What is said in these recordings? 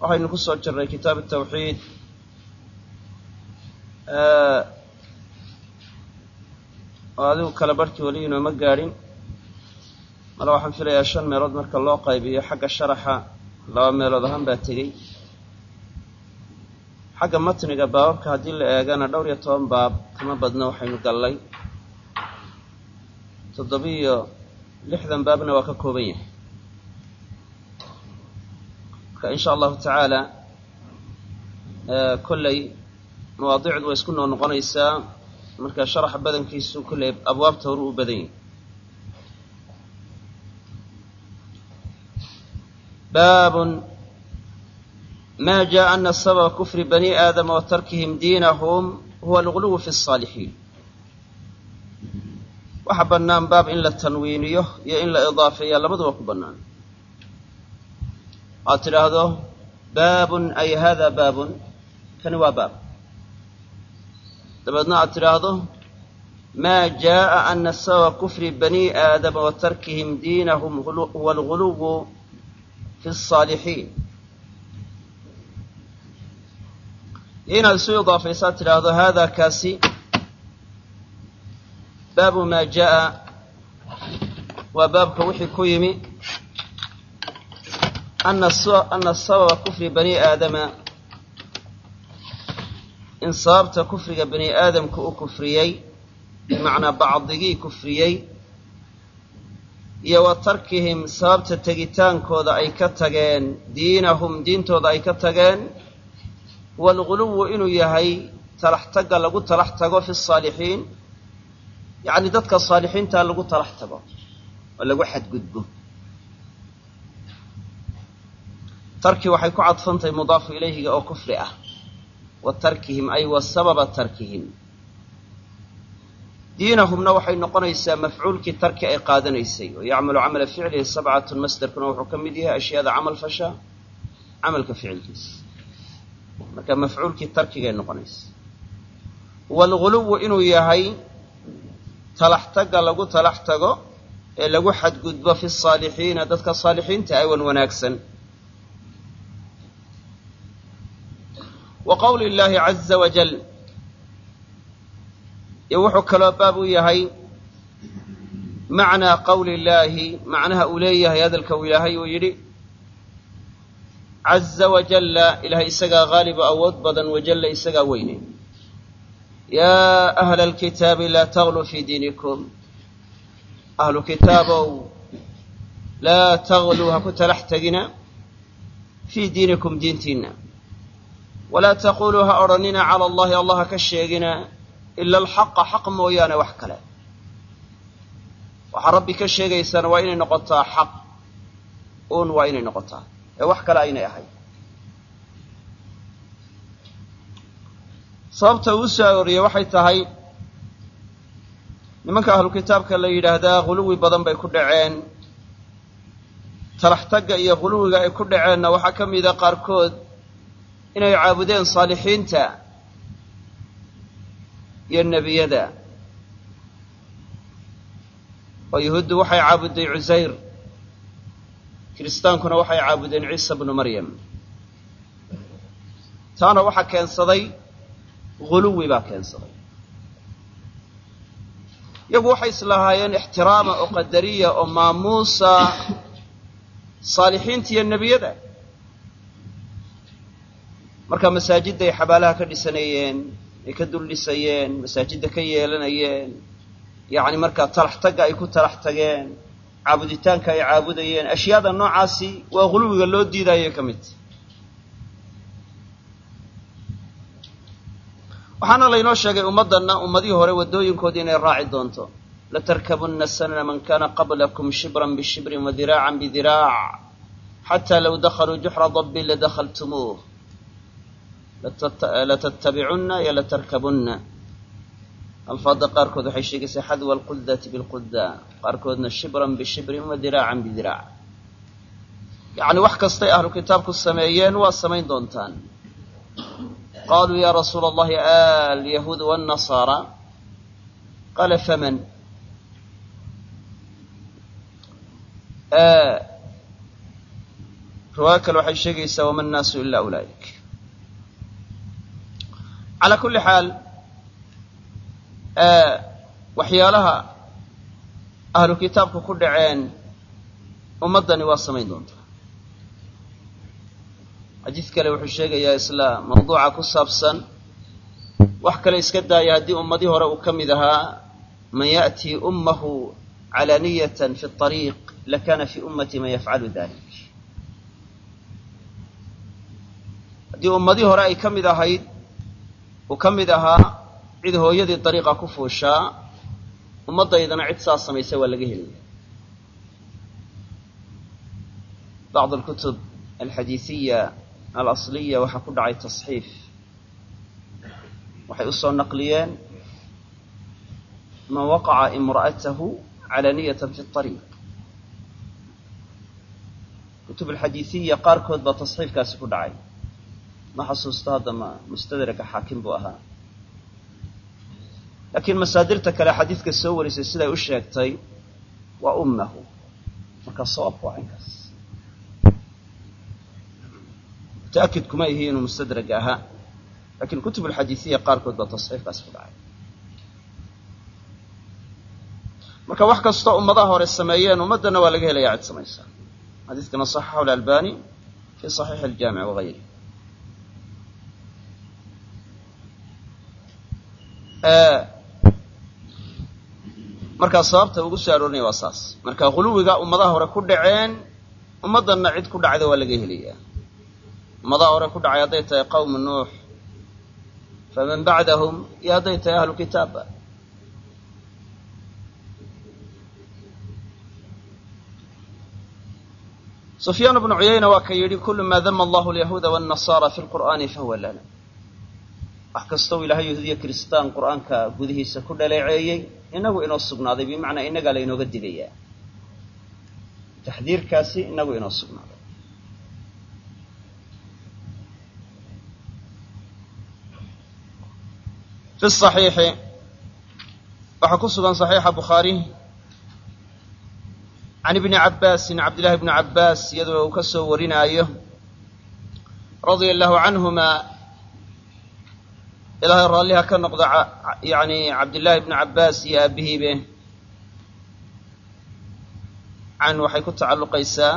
waxaynu ku soo jirnay kitaab tawxiid. Oo adigu kale barhkii weli inooma gaadhin male waxaan filayaa shan meelood marka loo qaybiyo xagga sharaxa. Laba meelood ahaan baa tegey. Xagga matniga baababka haddii la eegana dhowr iyo toban baab kama badna waxaynu gallay. Toddobiiyo lixdan baabna waa ka kooban yahay marka in sha allahu tacaala kolley mawaadiicdu way isku noo noqonaysaa. Marka sharaxa badankiisu kolley abwaabta hore u badan yahay. Baabun ma jaa ana sababa kufri bani aadama wa tarkihim diinahum huwa alguluw fi اsaalixiin waxaa bannaan baab in la tanwiiniyo iyo in la idaafeeya labaduba ku bannaan aad tidhaahdo baabun ay hada baabun kani waa baab dabeedna aad tidhaahdo ma jaءa ana sababa kufri bani aadama wa tarkihim diinahum huwa alguluw fi الصaalixiin iyo inaad isu idaafaysaad tidhaahdo hada kaasi baabu maa jaءa waa baabka wixii ku yimi ana sababa kufri bani aadama in sababta kufriga bani aadamka u kufriyey bimacnaa bacdigii kufriyey iyo wa tarkihim sababta tegitaankooda ay ka tageen diinahum diintooda ay ka tageen waalghuluwu inuu yahay talax tagga lagu talax tago fi saalixiin yacni dadka saalixiinta lagu talax tago oo lagu xadgudbo tarki waxay ku cadfantahay mudaafu ilayhiga oo kufri ah. Wa tarkihim ay wa sababa tarkihim diinahumna waxay noqonaysaa mafcuulkii tarki ay qaadanaysay. Oo yacmalu camala ficlihi sabcatun masderkuna wuxuu ka mid yahay ashyaada camal fasha camalka ficilkiisa. Marka mafcuulkii tarkigay noqonaysa waalguluwu inuu yahay talax tagga lagu talax tago ee lagu xadgudbo fi saalixiina dadka saalixiinta awan wanaagsan wa qowli illaahi caza wajal iyo wuxuu kaloo baab u yahay macnaa qowli illaahi macnaha uu leeyahay hadalka uu ilaahay uu yidhi caza wajalla ilahay isagaa haalibu awood badan wajalla isagaa weyne. Yaa ahla alkitaabi laa tagluu fii diinikum. Ahlu kitaabow laa tagluu ha ku talax tegina fii diinikum diintiinna walaa taquluu ha odhanina cala allahi allah ha ka sheegina ila alxaqa xaq mooyaane wax kale waxaa rabbi ka sheegaysaan waa inay noqotaa xaq uun waa inay noqotaa ee wax kale aynay ahayd sababta uu soo arooriyey waxay tahay nimanka ahlu kitaabka la yidhaahdaa huluwi badan bay ku dhaceen talax tagga iyo huluwiga ay ku dhaceenna waxaa ka mida qaarkood inay caabudeen saalixiinta iyo nebiyada. Oo yuhuuddu waxay caabuday cusayr. Kiristaankuna waxay caabudeen ciisa bnu maryam. Taana waxaa keensaday huluwi baa keensaday. Iyagu waxay islahaayeen ixtiraama oo qadariya oo maamuusa saalixiinta iyo nebiyada marka masaajidday xabaalaha ka dhisanayeen ay ka dul dhisayeen masaajidda ka yeelanayeen yacni markaa talax tagga ay ku talax tageen caabuditaanka ay caabudayeen ashyaada noocaasi waa huluwiga loo diidaayo ka mid. Waxaana laynoo sheegay ummaddanna ummadihii hore waddooyinkoodii inay raaci doonto latarkabunna sanana man kana qablakum shibran bishibrin wa diraacan bidiraac xataa low dakhaluu juxra dabbin ladakhaltumuuh latattabicunna iyo latarkabunna alfaadda qaarkood waxay sheegaysaa xadwa alquddati bilqudda qaarkoodna shibran bishibrin wa diraacan bidiraac yacni wax kastay ahlu kitaabku sameeyeen waa samayn doontaan qaaluu ya rasuula allahi alyahuud wاnnasaara qaala faman riwaayo kale waxay sheegaysaa wama nnaasu ila ulaa'ik calaa kulli xaal waxyaalaha ahlu kitaabku ku dhaceen ummaddani waa samayn doontaa xadiid kale wuxuu sheegayaa isla mawduuca ku saabsan wax kale iska daaya haddii ummadii hore uu ka mid ahaa man ya'tii ummahu calaaniyatan fi اطariiq lakana fi ummati man yafcalu dalik haddii ummadii hore ay ka mid ahayd uu ka mid ahaa cid hooyadii dariiqa ku fuushaa ummaddaydana cid saas samaysa waa laga helaya bacd alkutub alxadiisiya alasliya waxaa ku dhacay tasxiif. Waxay u soo naqliyeen man waqaca imra'atahu calaniyatan fi اطariiq kutub alxadiisiya qaarkood baa tasxiifkaasi ku dhacay ma xasuusto hadda ma mustadraka xaakim buu ahaa laakiin masaadirta kale xadiidka soo warisay siday u sheegtay waa ummahu markaa sawaabku waa mutaakid kuma ihi inuu mustadraga ahaa lakiin kutub alxadiisiya qaarkood baa tasxiifkaasi ku dhacay marka wax kastoo ummadaha hore sameeyeen ummaddana waa laga helaya cid samaysa xadiidkana صaxaxahu alalbani fi صaxiixi aljaamic wagayri markaa sababta ugu soo aroorinaya waa saas. Marka huluwiga ummadaha hore ku dhaceen ummaddanna cid ku dhacda waa laga helayaa ummadaha hore ku dhacay hadday tahay qawmu nuux. Faman bacdahum iyo hadday tahay ahlu kitaabba sufyaan bnu cuyayna waa ka yidhi kulu maa dama allahu alyahuuda waannasara fi lqur'aani fahuwa lana wax kastoo ilaahay yahuudiya kiristaan qur'aanka gudihiisa ku dhaleeceeyey inagu inoo sugnaaday bimacnaa innagaa laynooga digayaa. Taxdiirkaasi inagu inoo sugnaaday. Fi صaxiixi waxaa ku sugan صaxiixa bukhaari can ibni cabbaasin cabdillahi bni cabbaas iyadoo uu ka soo warinaayo radia allahu canhuma ilaahay raalliha ka noqda yani cabdillaahi bni cabbaas iyo aabihiibe can waxay ku tacalluqaysaa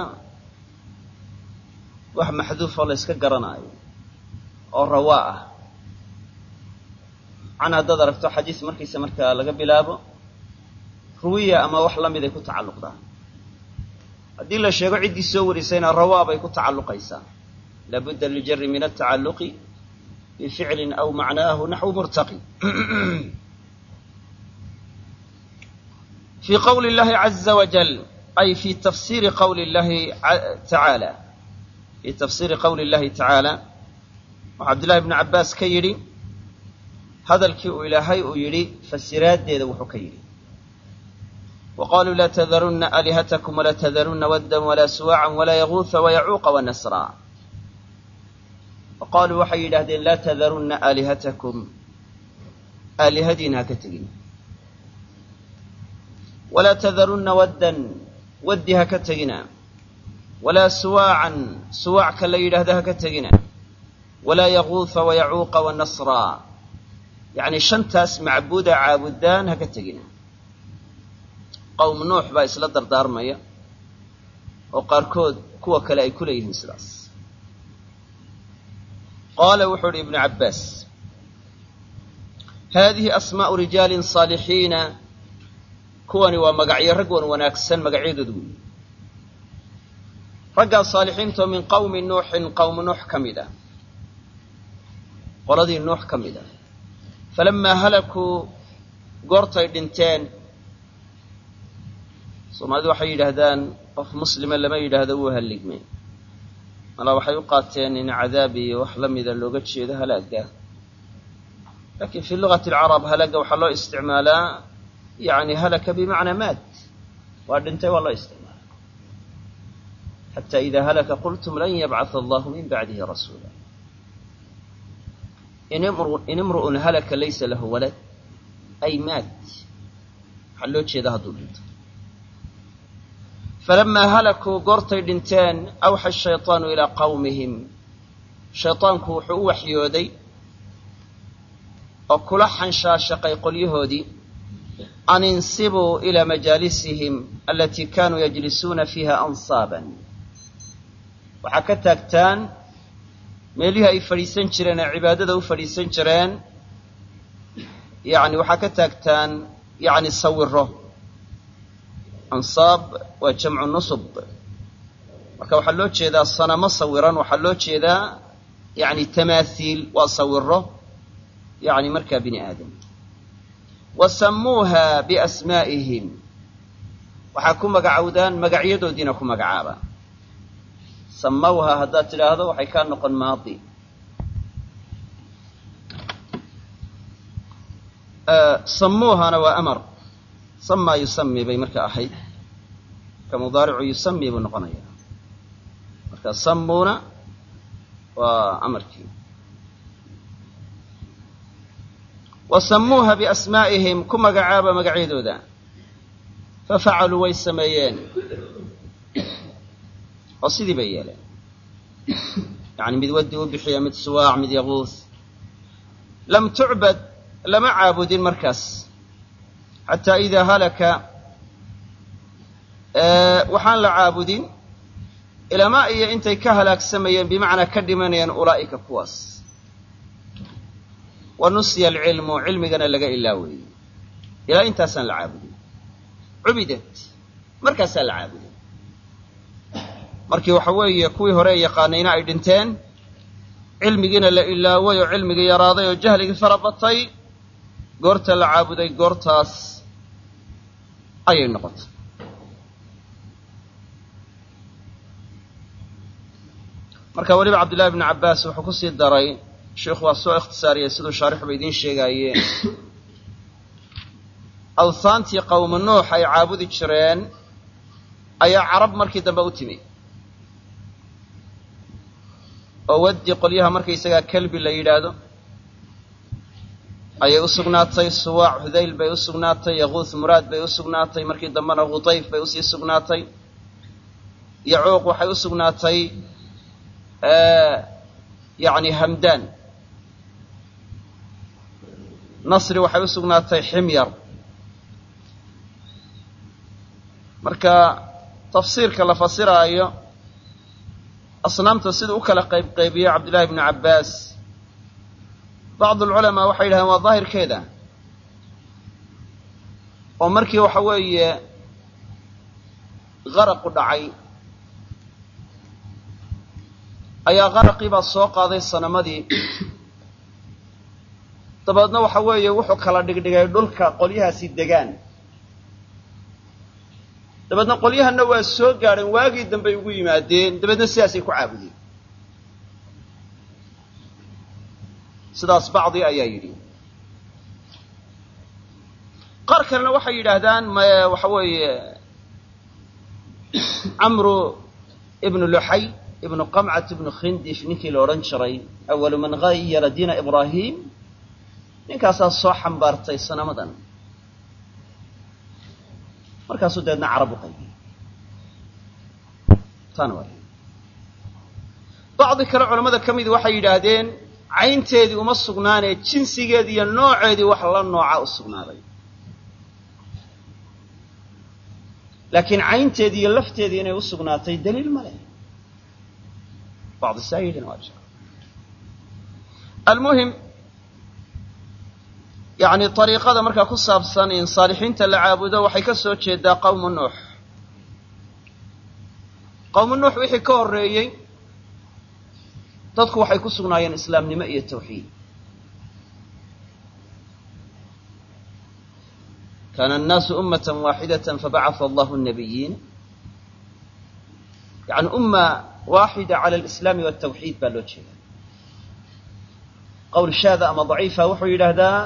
wax maxduufoo la yska garanaayo oo rawaa ah. Can haddaad aragto xadiis markiisa markaa laga bilaabo ruwiya ama wax la miday ku tacalluqdaa. Haddii la sheego ciddii soo warisayna rawaa bay ku tacalluqaysaa. Laabudda liljari min altacalluqi bificlin aw macnaahu naxwu murtaqi fii qawli اllahi caza wajal ay fi tafsiri qawli اllahi tacaala fii tafsiiri qawli اllahi tacaala waxaa cabdillahi bni cabbaas ka yidhi hadalkii uu ilaahay uu yidhi fasiraaddeeda wuxuu ka yidhi wa qaluu laa tadarunna aalihatakum walaa tadarunna waddan walaa suwaacan walaa yaguuha wayacuuqa wanasraa wa qaaluu waxay yidhaahdeen laa tadarunna aalihatakum aalihadiina ha ka tegin walaa tadarunna waddan waddi ha ka tegina walaa suwaacan suwaacka la yidhaahdo ha ka tegina walaa yaguuha wayacuuqa wanasraa yacni shantaas macbuuda caabudaan ha ka tegina qowm nuux baa isla dardaarmaya oo qaarkood kuwa kale ay ku leeyihiin sidaas qaala wuxuu uhi ibnu cabbaas haadihi asmaa'u rijaalin saalixiina kuwani waa magacyo rag wan wanaagsan magacyadood weyi raggaa saalixiintoo min qawmi nuuxin qowmu nuux ka mid ah qoladii nuux ka mid ah falamaa halakuu goortay dhinteen soomaalidu waxay yidhaahdaan qof muslima lama yidhaahdo wuu halligmay malaa waxay u qaateen in cadaab iyo wax la mida looga jeedo halaaga laakiin fi lugati alcarab halaaga waxaa loo isticmaalaa yani halaka bimacnaa maad. Waa dhintay waa loo isticmaala xata ida halaka qultum lan yabcatha allahu min bacdihi rasuula. In imru'un halaka laysa lahu walad. Ay maad. Waxaa loo jeeda hadduu dhinto falamaa halakuu goortay dhinteen awxa shayطaanu ilaa qawmihim shayطaanku wuxuu u waxyooday oo kula xanshaashaqay qolyahoodii an insibuu ilaa majaalisihim alatii kaanuu yajlisuuna fiiha ansaaban waxaa ka taagtaan meelihii ay fadhiisan jireen ee cibaadada u fadhiisan jireen yani waxaa ka taagtaan yani sawiro ansaab waa jamcu nusub marka waxaa loo jeedaa sanamo sawiran waxaa loo jeedaa yani tamaathiil waa sawiro yani markaa bini aadam. Wa biasmaa'ihim. Waxaa ku magacowdaan magacyadoodiina ku magacaaba. Samawha haddaad tidhaahdo waxay kaa noqon maadi. Samuuhana waa amar samaa yusami bay marka ahayd. Ka mudaaricu yusami buu noqonaya. Marka samuuna waa amarkii. Wa samuuha biasmaa'ihim ku magacaaba magacyadooda. Fafacaluu way sameeyeen. Oo sidii bay yeeleen. Yani mid waddi u bixiya mid suwaac mid yaquus. Lam tucbad lama caabudin markaas xataa idaa halaka waxaan la caabudin ilamaa iyo intay ka halaagsamayeen bimacnaa ka dhimanayeen ulaa'ika kuwaas wa nusiya alcilmu cilmigana laga ilaaweeyey ilaa intaasaan la caabudin cubidat markaasaa la caabudin markii waxa weeye kuwii hore e yaqaanayna ay dhinteen cilmigiina la ilaaway oo cilmigii yaraaday oo jahligii farabatay goorta la caabuday goortaas ayay noqotay marka weliba cabdillahi bnu cabbaas wuxuu ku daray sheikhu waa soo ikhtisaariyey siduu shaarixuba idiin sheegaaye awhaantii qowma nuux ay caabudi jireen ayaa carab markii dambe u timi. Oo waddi qolyaha markaysagaa kelbi la yidhaahdo ayay u sugnaatay suwaac hudayl bay u sugnaatay yaquuth muraad bay u sugnaatay markii dambena khutayf bay u sii sugnaatay yacuuq waxay u sugnaatay yani hamdaan nasri waxay u sugnaatay ximyar. Marka tafsiirka la fasiraayo asnaamta siduu u kala qaybqaybiyo cabdillahi bnu cabbaas bacdu alculamaa waxay yidhahdeen waa daahirkeeda oo markii waxa weeye qaraqu dhacay ayaa qaraqii baa soo qaaday sanamadii dabeedna waxa weeye wuxuu kala dhigdhigay dhulka qolyahaasi degaan dabeedna qolyahanna waa soo gaadheen waagii dambey ugu yimaadeen dabeedna sidaasay ku caabudeen sidaas bacdi ayaa yidhi. Qaar kalena waxay yidhaahdaan m waxa weeye camru ibnu luxay ibnu qamcat ibnu khindif ninkii la odhan jiray awalu man gayara diina ibraahim. Ninkaasaa soo xambaartay sanamadan. Markaasuu dabeedna carab u qaybiyey taana waa bacdi kale culamada ka mid waxay yidhaahdeen caynteedii uma sugnaanee jinsigeedii iyo nooceedii wax la nooca u sugnaaday. Laakiin caynteedii iyo lafteedii inay u sugnaatay daliil ma leh. Bacdi saa yidhina waa jira almuhim yani ariiqada markaa ku saabsan in saalixiinta la caabudo waxay ka soo jeedaa qawmu nuux. Qawmu nuux wixii ka horreeyey dadku waxay ku sugnaayeen islaamnimo iyo tawxiid. Kaana annaasu ummatan waaxidatan fabacata allahu nabiyiina yani umma waaxida cala alislaami waltawxiid baa loo jeeda qowl shaada ama daciifa wuxuu yidhaahdaa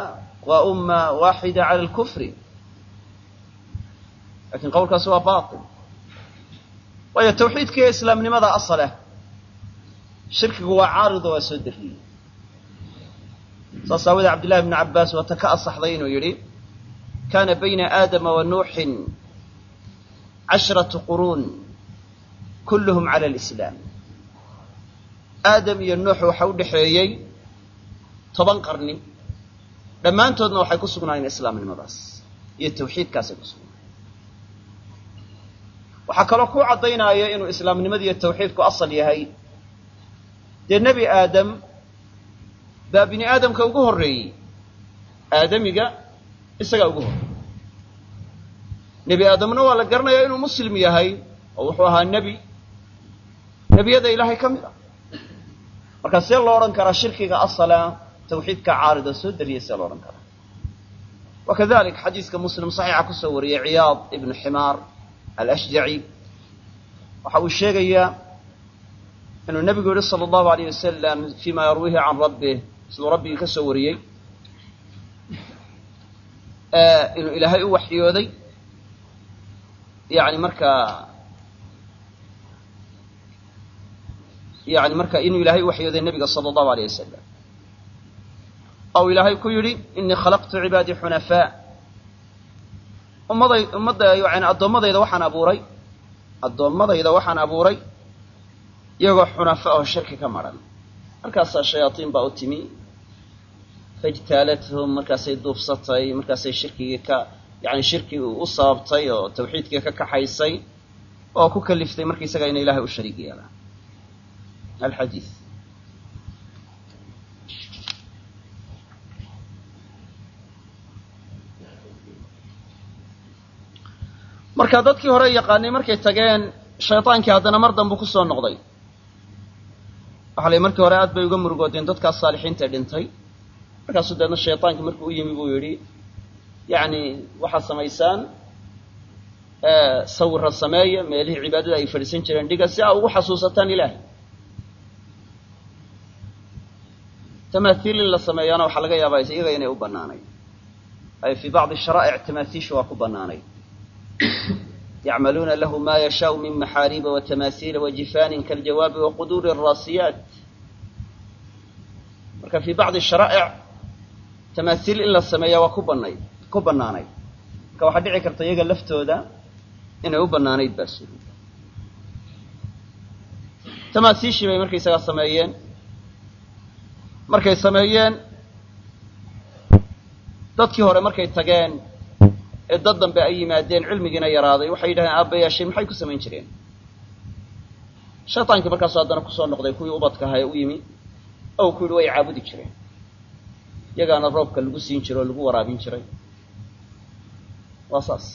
waa umma waaxida cala alkufri lakiin qowlkaasi waa batil waayo tawxiidka iyo islaamnimada asalah shirkigu waa caarido waa soo dariyey saas aawadee cabdillahi bni cabbaas waata ka asaxday inuu yidhi kana bayna aadama wa nuuxin cashratu quruun kulluhum cala alislaam. Aadam iyo nuux waxa u dhexeeyey toban qarni. Dhammaantoodna waxay ku sugnaayeen islaamnimadaas iyo tawxiidkaasay ku sugnaayeen. Waxaa kaloo ku caddaynaya inuu islaamnimada iyo tawxiidku asal yahay dee nebi aadam baa bini aadamka ugu horreeyey. Aadamiga isagaa ugu horreeyey. Nebi aadamna waa la garanayaa inuu muslim yahay oo wuxuu ahaa nebi. Nebiyada ilaahay ka mid ah marka see loo odhan karaa shirkiga asala tawxiidka caarida soo dariyay see loo odhan karaa. Wa kadalik muslim saxiixa ku soo wariyey ciyaad ibnu ximaar alashjaci. Waxa uu sheegayaa inuu nebigu yihi sala allahu alayh wasalam fima yarwihi can rabbih. Siduu rabbigii ka soo wariyey. Inuu ilaahay u waxyooday. Yani markaa yani marka inuu ilaahay u waxyooday nebiga sala allahu alayh wasalam ou ilaahay ku yidhi inii khalaqtu cibaadii xunafaa ummaday ummadda yani addoommadayda waxaan abuuray. Addoommadayda waxaan abuuray iyagoo xunafa oo shirki ka maran. Markaasaa shayaatiin baa u timi. Faijtaalathum markaasay duufsatay markaasay shirkigii ka yani shirkii u sababtay oo tawxiidkii ka kaxaysay oo ku kaliftay markaisaga ina ilahay u shariig yeelaan alxadiid marka dadkii hore yaqaanay markay tageen shaytaankii haddana mar dambu ku noqday waxa la markii hore aad bay uga murugoodeen dadkaas saalixiinta dhintay. Markaasuu deedna shaytaankii markuu u yimi buu yidhi yacni waxaad samaysaan sawira sameeya meelihii cibaadada ay fadhiisan jireen dhiga si aa ugu xasuusataan ilaahay. Tamaathiil in la sameeyaana waxaa laga yaabaa iyaga inay u bannaanayd. Ay fii bacdi sharaa'ic tamaathiisha waa ku bannaanayd yacmaluuna lahu ma yashaau min maxaariiba watamaahiila wajifaanin kaljawaabi waquduuri araasiyaat marka fii bacdi sharaa'ic tamaathiil in la sameeya waa ku banayd ku bannaanayd marka waxaa dhici karta iyaga laftooda inay u bannaanayd baa sugi tamaathiishii bay markaysagaa sameeyeen markay sameeyeen dadkii hore markay tageen ee dad dambe ay yimaadeen cilmigiina yaraaday waxay yidhahdeen aabbayaashay maxay ku samayn jireen? Shaytaankii markaasu haddana ku soo noqday kuwii ubadka ahaa ee u yimi ou ku yidhi way caabudi jireen. Iyagaana roobka lagu siin jiray oo lagu waraabin jiray. Waa saas.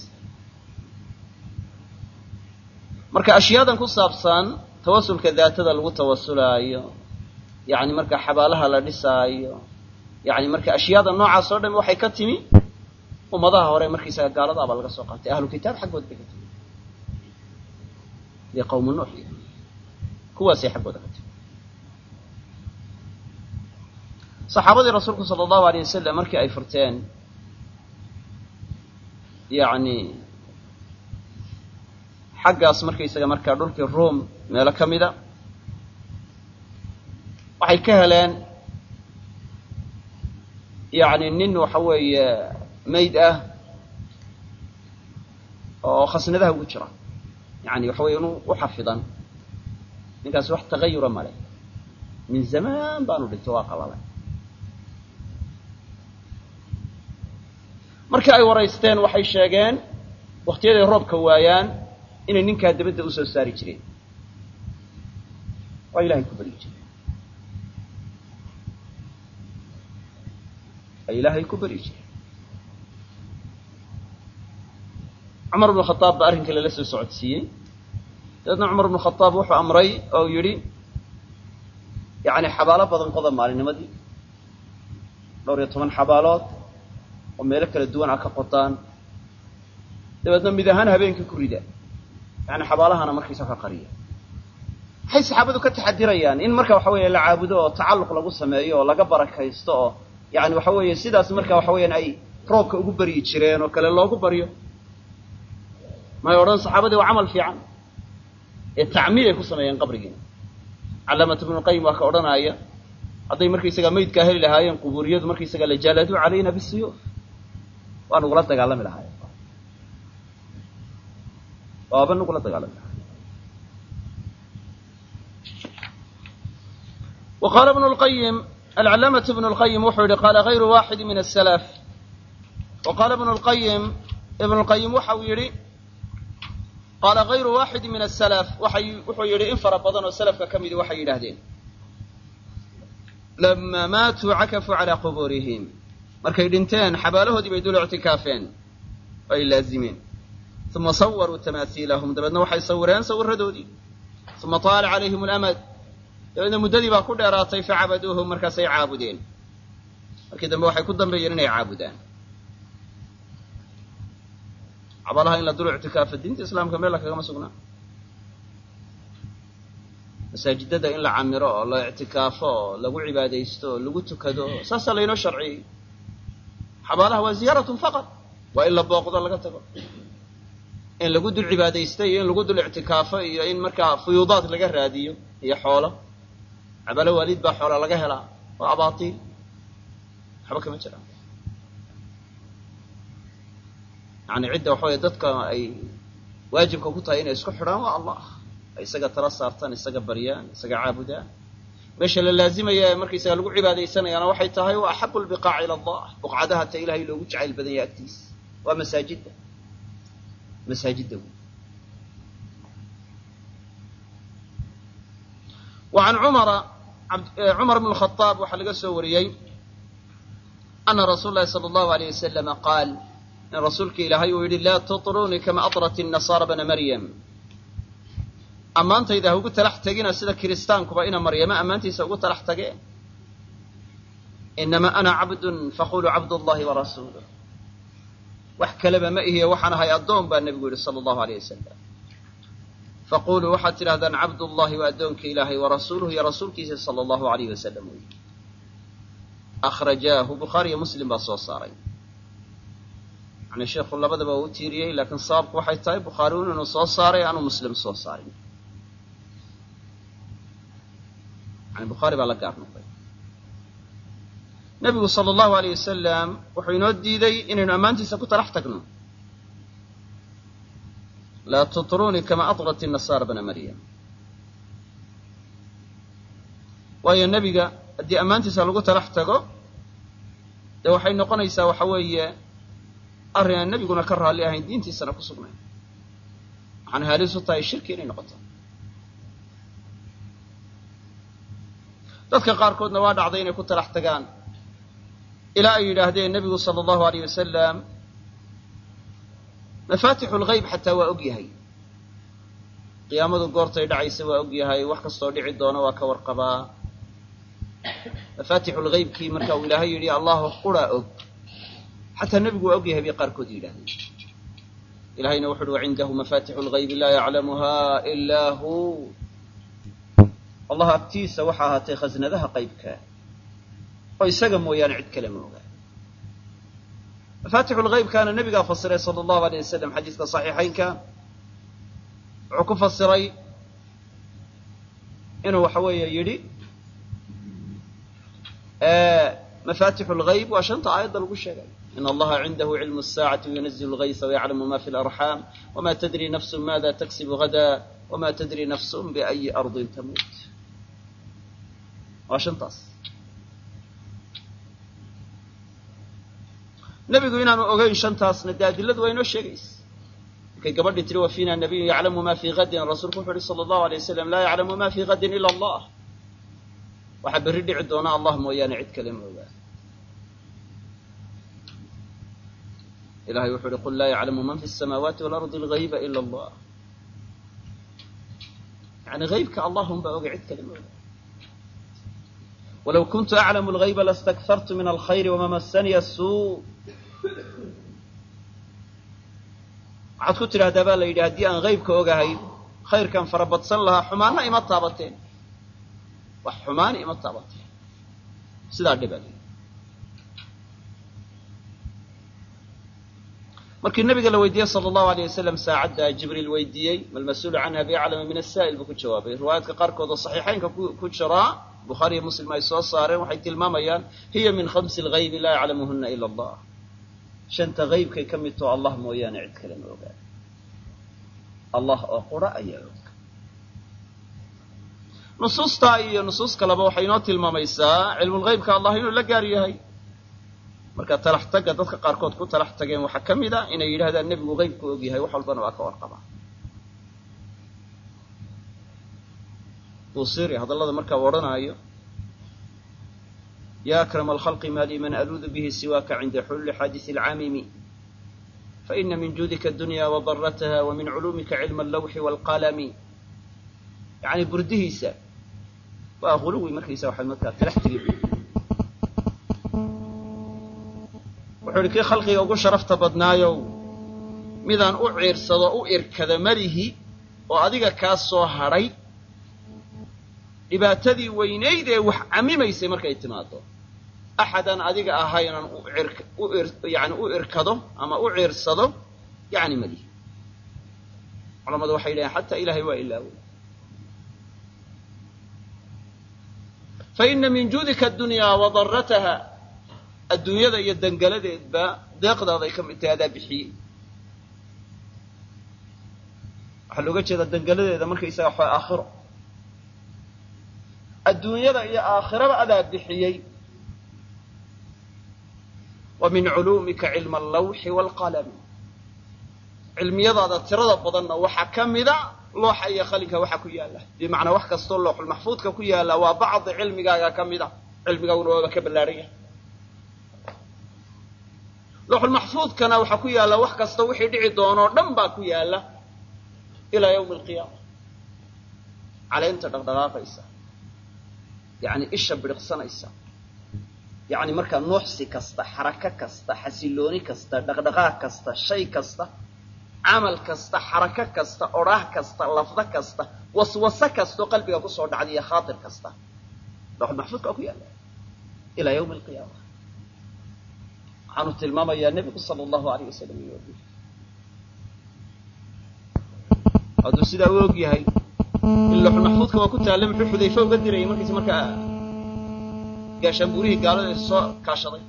Marka ashyaadan ku saabsan tawasulka daatada lagu tawasulaayo yacni marka xabaalaha la dhisaayo yacni marka ashyaada noocaas oo dhan waxay ka timi ummadaha hore markaysaga gaaladaabaa laga soo qaatay. Ahlu kitaab xaggood bay ka timi iyo qawmu nuux iyo kuwaasay xaggooda ka timi saxaabadii rasuulku sala allahu alay wasalam markii ay furteen yacni xaggaas markaysaga markaa dhulkii ruom meelo ka mida waxay ka heleen yacni nin waxa weeye mayd ah oo khasnadaha ugu jira yani waxa weye inu u xafidan. Ninkaasi wax tagayura male min zamaan baanu dhinto waa qalalay markii ay waraysteen waxay sheegeen waktiyaday roobka waayaan inay ninkaa dabadda u soo saari jireen. Waa ilahay ku baryi jireen. Ay ilaahay ku baryi jireen cumar bnu khadaab ba arrinka lala soo socodsiiyey. Dabeedna cumar bnu khadaab wuxuu amray oo yidhi yacni xabaalo badan qoda maalinimadii dhowr iyo toban xabaalood oo meelo kala duwan a ka qotaan. Dabeedna mid ahaan habeenkii ku rida. Yani xabaalahana markiisa ka qariya. Maxay saxaabadu ka taxadirayaan in marka waxa weeye la caabudo oo tacalluq lagu sameeyo oo laga barakaysto oo yani waxa weeye sidaas marka waxa weeyaan ay roobka ugu baryi jireen oo kale loogu baryo may odhan saxaabadii waa camal fiican. Ee tacmiid ay ku sameeyeen qabrigiina calaamat ibnulqayim waa ka odhanaya hadday markaysaga maydkaa heli lahaayeen qubuuriyadu markaysaga lajaaladuu calayna bisuyuuf. Waa nugula dagaalami lahaayeen. Waaba nugula dagaalami lahaay wa ibnu lqayim alcalaamatu ibnu lqayim wuxuu yihi qaala hayru waaxidi min asalaf wa ibnu lqayim ibnu lqayim waxau yidhi qaala hayru waaxidi min asalaf wuxuu yidhi in fara badan oo salafka ka midi waxay yidhaahdeen lamaa maatuu cakafuu calaa qubuurihim markay dhinteen xabaalahoodii bay dul ictikaafeen oo ay laazimeen uma sawaruu tamaasiilahum dabeedna waxay sawireen sawiradoodii uma taala calayhim alamad dabeedna muddadii baa ku dheeraatay facabaduuhum markaasay caabudeen markii dambe waxay ku dambeeyeen inay caabudaan xabaalaha in la dul ictikaafa diinta islaamka meella kagama sugnaa. Masaajidada in la camiro oo la ictikaafo oo lagu cibaadaysto oo lagu tukado saasaa laynoo sharciyey xabaalaha waa ziyaaratun faqad waa in la booqdo laga tago. In lagu dul cibaadaysta iyo in lagu dul ictikaafo iyo in markaa fuyuudaad laga raadiyo iyo xoolo. Xabaalo waalid baa xoola laga helaa waa abaatiil waxba kama jiraan yani cidda waxa weye dadka ay waajibka ku tahay inay isku xidhaan waa allah. Ay isaga tala saartaan isaga baryaan isaga caabudaan. Meesha la laazimaya ee markaysaga lagu cibaadaysanayaana waxay tahay waa axabu lbiqaaci ila allah. Buqcadaha ta ilahay loogu jacayl badan yahay agtiisa waa masaajidda. Masaajidda wey wa can cumara cumar bn khaaab waxaa laga soo wariyey ana rasuul lahi sala allahu alayh wasalama qaal in rasuulka ilaahay uu yidhi laa tuطruunii kama aطrat الnasaara bna maryam ammaantayda ha ugu talax tegina sida kiristaankuba ina maryamo ammaantiisa ugu talax tageen inamaa ana cabdun faquluu cabd llahi warasuuluh wax kaleba ma ihiyo waxaan ahay addoon baa nebigu yihi sala allahu aleyh wasalam faquluu waxaad tidhahdaan cabdullahi waa addoonka ilaahay warasuuluhu iyo rasuulkiisa sala allahu alayh wasalam wy akhrajaahu bukhaari iyo muslim baa soo saaray yacnii sheikhu labadaba waa u tiiriyey laakiin sababku waxay tahay bukhaari inuu soo saaray aanu muslim soo saarin. Yani bukhaari baa la gaar noqday nebigu sala allahu alayh wasalam wuxuu inoo diiday inaynu ammaantiisa ku talax tagno. Laa tutrunii kama adrat nasaara bana maryam. Waayo nebiga haddii ammaantiisa lagu talax tago dee waxay noqonaysaa waxa weeye arrin aan nebiguna ka raalli ahayn diintiisana ku sugnayn. Waxaana u tahay shirki inay noqoto. Dadka qaarkoodna waa dhacday inay ku talax tagaan. Ilaa ay yidhaahdeen nebigu sala allahu aleyh wasalam mafaatixu lgayb xataa waa og yahay. Qiyaamadu goortay dhacaysa waa og yahay. Wax kastoo dhici doona waa ka warqabaa. Mafaatixu lgaybkii marka uu ilaahay yidhi allahu quraa og xataa nebigu waa og yahay bay qaarkood yidhahdeen ilahayna wuxu uhi wacindahu mafaatixu lgaybi laa yaclamuha ilaa hu allah agtiisa waxa ahaatay khasnadaha qaybka oo isaga mooyaane cid kale ma ogaa mafaatixu lgaybkaana nebigaa fasiray sala allahu aleyh wasalam xadiiska saxiixaynka wuxuu ku fasiray inuu waxa weeye yidhi mafaatixu lgayb waa shanta aayadda lagu sheegay in allaha cindahu cilmu saacati yunazil lgaysa wayaclamu ma fi larxaam wma tadri nafsun mada taksibu hada wma tadri nafsun biayi ardin tamuut waa shantaas nebigu inaanu ogeyn shantaasna dee adiladu waa inoo sheegaysa markay gabadhii tiri wa fiina nabiyun yaclamu ma fii hadin rasuulku wuxu uhi sala allahu alay wasalam laa yaclamu ma fii hadin ila allah waxaa berri dhici doona allah mooyaane cid kale ma ogaan ilahay wuxuu uhi qul laa yaclamu man fi الsamaawaati walardi algayba ila allah yani haybka allahum baa oga cid kale ma ogaa walow kuntu aclamu algayba lastakhartu min alkhayri wama masaniya suu waxaad ku tidhahdaa baa la yidhi haddii aan haybka ogahay khayrkan farabadsan lahaa xumaanna ima taabateen wax xumaani ima taabateen sidaa dhibal markii nabiga la weydiiyey sala allahu aleyh wasalam saacaddaa jibriil weydiiyey malmas-uulu canha biaclama min asaa'il buu ku jawaabay. Riwaayaadka qaarkood oo saxiixaynka ku jiraa bukhaariyo muslim ay soo saareen waxay tilmaamayaan hiya min khamsi lgaybi laa yaclamuhuna ila allah. Shanta haybkay ka mid too allah mooyaane cid kale ma ogaan allah oo qura ayaa og. Nusuustaa iyo nusuus kaleba waxay inoo tilmaamaysaa cilmulghaybka allah inuu la gaar yahay marka talax tagga dadka qaarkood ku talax tageen waxaa ka mid a inay yidhahdaan nebigu haybku og yahay wax walbana waa ka warqabaa. Busiri hadallada markaa odhanaayo ya akrama alkhalqi ma li man aluudu bihi siwaaka cinda xululi xaadisi alcamimi. Faina min juudika adunya wadarataha wa culuumika cilma allawxi waalqalami. Yani burdihiisa waa huluwi markaysa waxa markaa talax tegi wuxuu ihi kii khalqiga ugu sharafta badnaayow midaan u ciirsado u irkada malihi oo adiga kaa soo hadhay dhibaatadii weynayd ee wax camimaysay markay timaado axadaan adiga ahaynan yani u irkado ama u ciirsado yani malihi culamadu waxay leeyiin xataa ilahay waa ilaawey faina min juudika adunyaa wadarataha adduunyada iyo dangaladeedba deeqdaaday ka mid tahay adaa bixiyey waxaa looga jeedaa dangaladeeda markaysaga waxaa aakhiro. Adduunyada iyo aakhiraba adaa bixiyey. Wa min culuumika cilma allawxi waalqalami cilmiyadaada tirada badanna waxaa ka mida looxa iyo qalinka waxa ku yaalla. Bimacnaa wax kastoo looxulmaxfuudka ku yaalla waa bacdi cilmigaaga ka mida. Cilmigaaguna waaba ka ballaarhan yahay looxulmaxfuudkana waxaa ku yaalla wax kasta wixii dhici doonoo dhan baa ku yaalla ilaa yawmi alqiyaama caleynta dhaqdhaqaaqaysa. Yacni isha bidhiqsanaysa yacni markaa nuuxsi kasta xarako kasta xasilooni kasta dhaqdhaqaaq kasta shay kasta camal kasta xarako kasta odhaah kasta lafdo kasta waswaso kastoo qalbiga ku soo dhacda iyo khaatir kasta. Looxulmaxfuudka waa ku yaalla ilaa yawmi alqiyaama waxaanu tilmaamayaa nebigu sala allahu alayh wasalam iyo hadduu sidaa u og yahay in looxulmaxfuudka waa ku taalla muxuu xudayfe uga dirayay markiisa markaa gaashaanbuurihii gaalada soo kaashaday.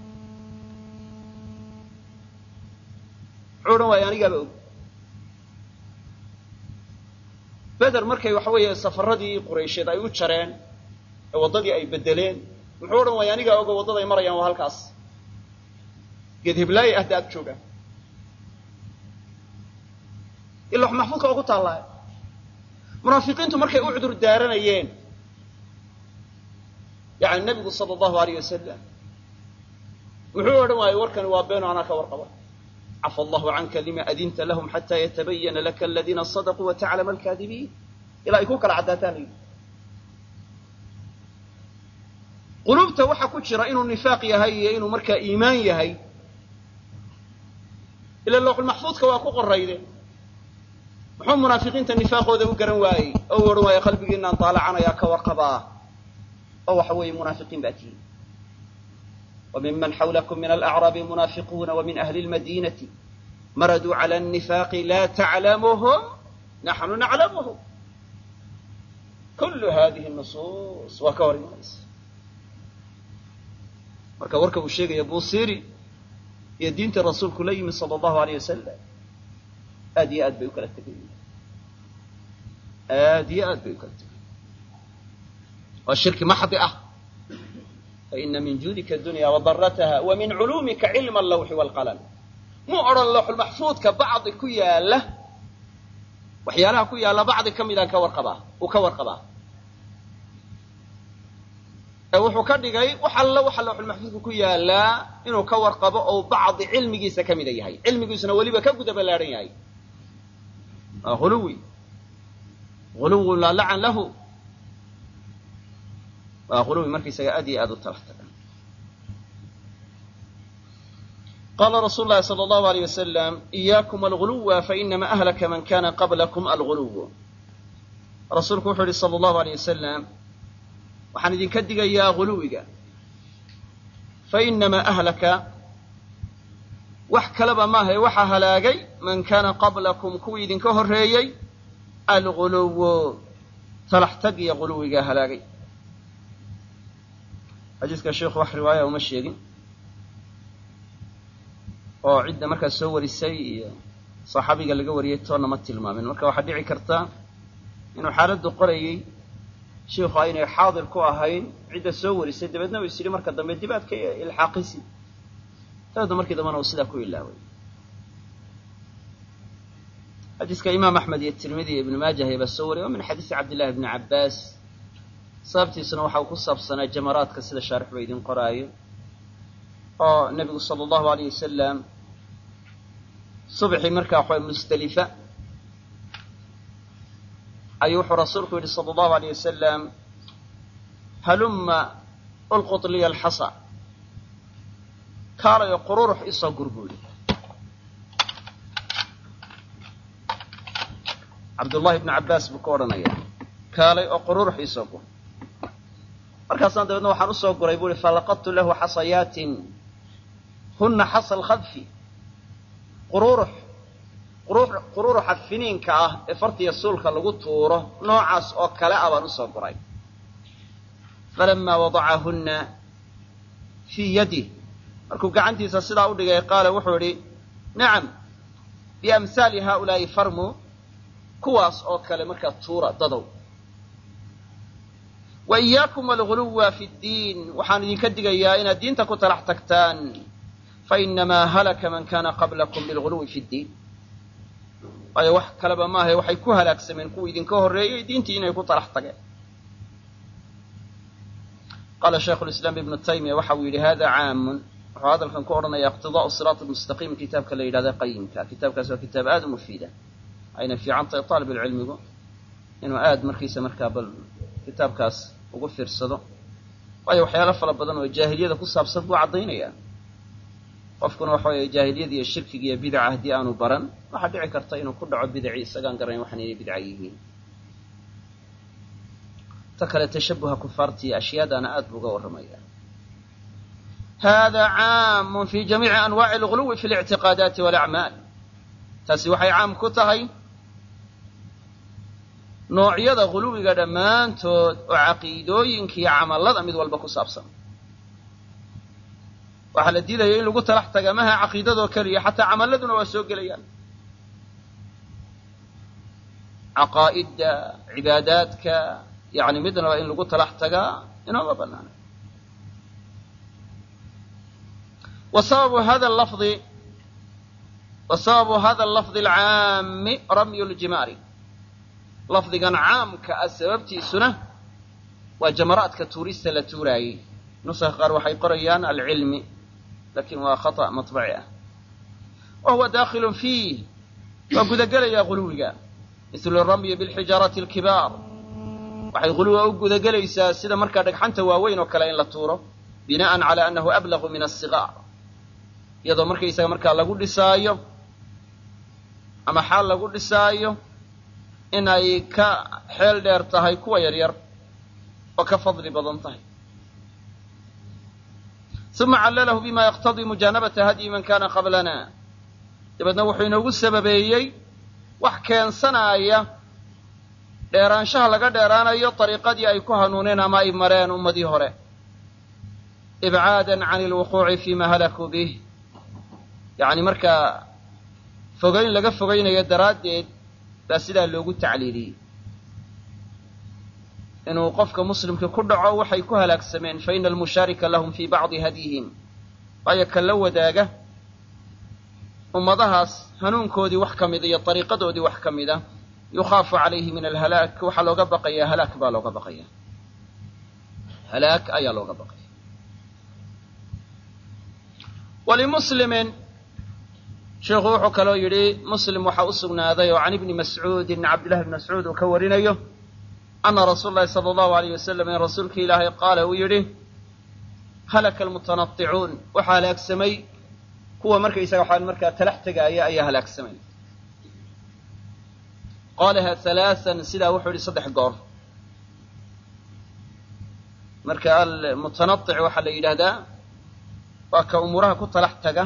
Muxuu odhan waaya anigaaba og. Beder markay waxa weeye safaradii quraysheed ay u jareen ee waddadii ay bedeleen muxuu odhan waaya anigaa ogo waddaday marayaan waa halkaas geed hiblaaye ahda ag joogaan iloox maxfuudka ku taallaa munaafiqiintu markay u cudur daaranayeen yani nebigu sala allahu alayh wasalam muxuu odhan waayey warkani waa beeno anaa ka warqaba cafa allahu canka lima adinta lahum xataa yatabayana laka aladiina sadaquu wataclama alkaadibiin. Ilaa ay ku kala caddaataan la yidhi. Quluubta waxaa ku jira inuu nifaaq yahay iyo inuu markaa iimaan yahay ila looxulmaxfuudka waa ku qorayde muxuu munaafiqiinta nifaaqooda u garan waayey? Oo u waaya qalbigiinaan daalacanaya ka warqabaa? Oo waxa weeye munaafiqiin baa tihi wa miman xawlakum min alacraabi munaafiquuna wa min ahli lmadiinati maraduu cala annifaaqi laa taclamuhum naxnu naclamuhum kullu hadihi nusuus. Waa ka hor imanaysa marka warka uu sheegaya busiri iyo diinta rasuulku la yimi sala allahu alayh wasalam aad iyo aad bay u kala tegayiin aad iyo aad bay u kala tegayiin waa shirki maxdi ah. Faina min juudika adunya wadarataha wa min culuumika cilma allawxi waalqalam muu odhan looxulmaxfuudka bacdi ku yaalla waxyaalaha ku yaalla bacdi ka midaan ka warqabaa uu ka warqabaa wuxuu ka dhigay wax alla waxa looxulmaxfuudka ku yaallaa inuu ka warqabo oo bacdi cilmigiisa ka mida yahay. Cilmigiisuna weliba ka guda ballaadhan yahay. Waa huluwi huluwun laa lacan lahu. Waa huluwi markaysaga aad iyo aad u talax tagan qaala rasuulu llahi sala allahu alayh wasalam iyaakum alguluwa fainama ahlaka man kana qablakum alguluw rasuulku wuxuu yihi sala allahu aleyh wasalam waxaan idinka digayaa guluwiga. Fa inamaa ahlaka wax kaleba maahae waxaa halaagay man kaana qablakum kuwii idinka horreeyey alguluwu talaxtag iyo guluwigaa halaagay. Xadiiska sheikhu wax riwaaya uma sheegin. Oo cidda markaa soo warisay iyo saxaabiga laga wariyay toonna ma tilmaamin. Marka waxaa dhici karta inuu xaaladdu qorayey shiikhu aynay xaadir ku ahayn cidda soo warisay dabeedna uu is yidhi marka dambe dib aad ka ilxaaqisi dabeedna markii dambena uu sidaa ku ilaaway. Xadiiska imaam axmed iyo tirmidi iyo ibnu maajah baa soo wariyay oo min xadiisi cabdillahi bni cabbaas. Sababtiisuna waxa uu ku saabsanaa jamaraadka sida shaarix ba idin qoraayo oo nebigu sala allahu alayh wasalam subxii markaa waxawa musdelifa ayuu wuxuu rasuulku yidhi sala allahu alayh wasalam halumma ulqut liya alxasa kaalayo qururux isoo gur buu yidhi cabdullahi bni cabbaas buu ka odhanaya kaalay oo qururux isoo gur markaasaan dabeedna waxaan u soo guray buu ihi falaqadtu lahu xasayaatin huna xasa alkhadfi qururux qururuxa finiinka ah ee fartiya suulka lagu tuuro noocaas oo kale ah baan u soo guray. Falamaa wadacahunna fii yadih markuu gacantiisa sidaa u dhigay qaala wuxuu idhi nacam biamhaali haaulaa'i farmu kuwaas oo kale markaa tuura dadow. Wa iyaakum alguluwa fi ddiin. Waxaan idinka digayaa inaad diinta ku talax tagtaan. Fainamaa halaka man kana qablakum bilguluwi fi ddiin waayo wax kaleba maahae waxay ku halaagsameen kuwa idinka horreeyey diintii inay ku talax tageen. Qaala shaykhu lislaam ibnu taymiya waxa uu yidhi hada caamun. Wuxuu hadalkan ku odhanaya iqtidaa'u siraat almustaqiim kitaabka la yidhahda qayimka kitaabkaas waa kitaab aada u mufiida. Ayna fiican tahay taalibulcilmigu inuu aada markiisa markaa bal kitaabkaas ugu fiirsado. Waayo waxyaalo fara badan oo jaahiliyada ku saabsan buu caddaynaya qofkuna waxa weeye jaahiliyada iyo shirkiga iyo bidaca haddii aanu baran waxaa dhici karta inuu ku dhaco bidacii isagaan garanayn waxaan inay bidca yihiin. Ta kale tashabuha kufaartiiyo ashyaadaana aad buu uga warramaya hada caamun fi jamiici anwaaci alguluwi fi اlictiqaadaati walacmaal taasi waxay caam ku tahay noocyada guluwiga dhammaantood oo caqiidooyinka iyo camallada mid walba ku saabsan waxaa la diidaya in lagu talax taga maha caqiidadoo keliya xataa camalladuna waa soo gelayaan. Caqaa'idda cibaadaadka yani midnaba in lagu talax tagaa inooma banaana wa sababu hada lafdi wa sababu hada lafdi alcaami ramyu ljimaari lafdigan caamka ah sababtiisuna waa jamaraadka tuurista la tuuraayey nusaha qaar waxay qorayaan alcilmi laakiin waa khata maطbaci ah wa huwa dakhilun fiih waa gudagelayaa guluwiga mislu ramyi bilxijaarati alkibaar waxay guluwiga u gudagelaysaa sida markaa dhagxanta waaweyn oo kale in la tuuro bina'an cala annahu ablagu min asigaar iyadoo markaysaga markaa lagu dhisaayo ama xaal lagu dhisaayo in ay ka xeel dheer tahay kuwa yaryar oo ka fadli badan tahay uma callalahu bima yaqtadii mujaanabata hadyi man kana qablana dabeedna wuxuu inoogu sababeeyey wax keensanaaya dheeraanshaha laga dheeraanayo dariiqadii ay ku hanuuneen ama ay mareen ummadii hore. Ibcaadan can alwuquuci fima halakuu bih. Yacni markaa fogayn laga fogaynayo daraaddeed baa sidaa loogu tacliiliyey inuu qofka muslimka ku dhaco waxay ku halaagsameen fa ina almushaarika lahum fii bacdi hadyihim waayo ka la wadaaga ummadahaas hanuunkoodii wax ka mida iyo dariiqadoodii wax ka mida yukhaafu calayhi min alhalaak waxaa looga baqayaa halaak baa looga baqaya. Halaak ayaa looga baqaya. Walimuslimin sheikhu wuxuu kaloo yidhi muslim waxaa u sugnaaday oo can ibni mascuudin cabdillahi bni mascuud uu ka warinayo ana rasuula llahi sala allahu alayh wasalam in rasuulkii ilaahay qaala uu yidhi halaka almutanadicuun waxaa halaagsamay kuwa markaysaga waxaan markaa talax tegaaya ayaa halaagsamay qaalaha halaaan sidaa wuxuu yihi saddex goor marka almutanaic waxaa la yidhaahdaa waa ka umuuraha ku talax taga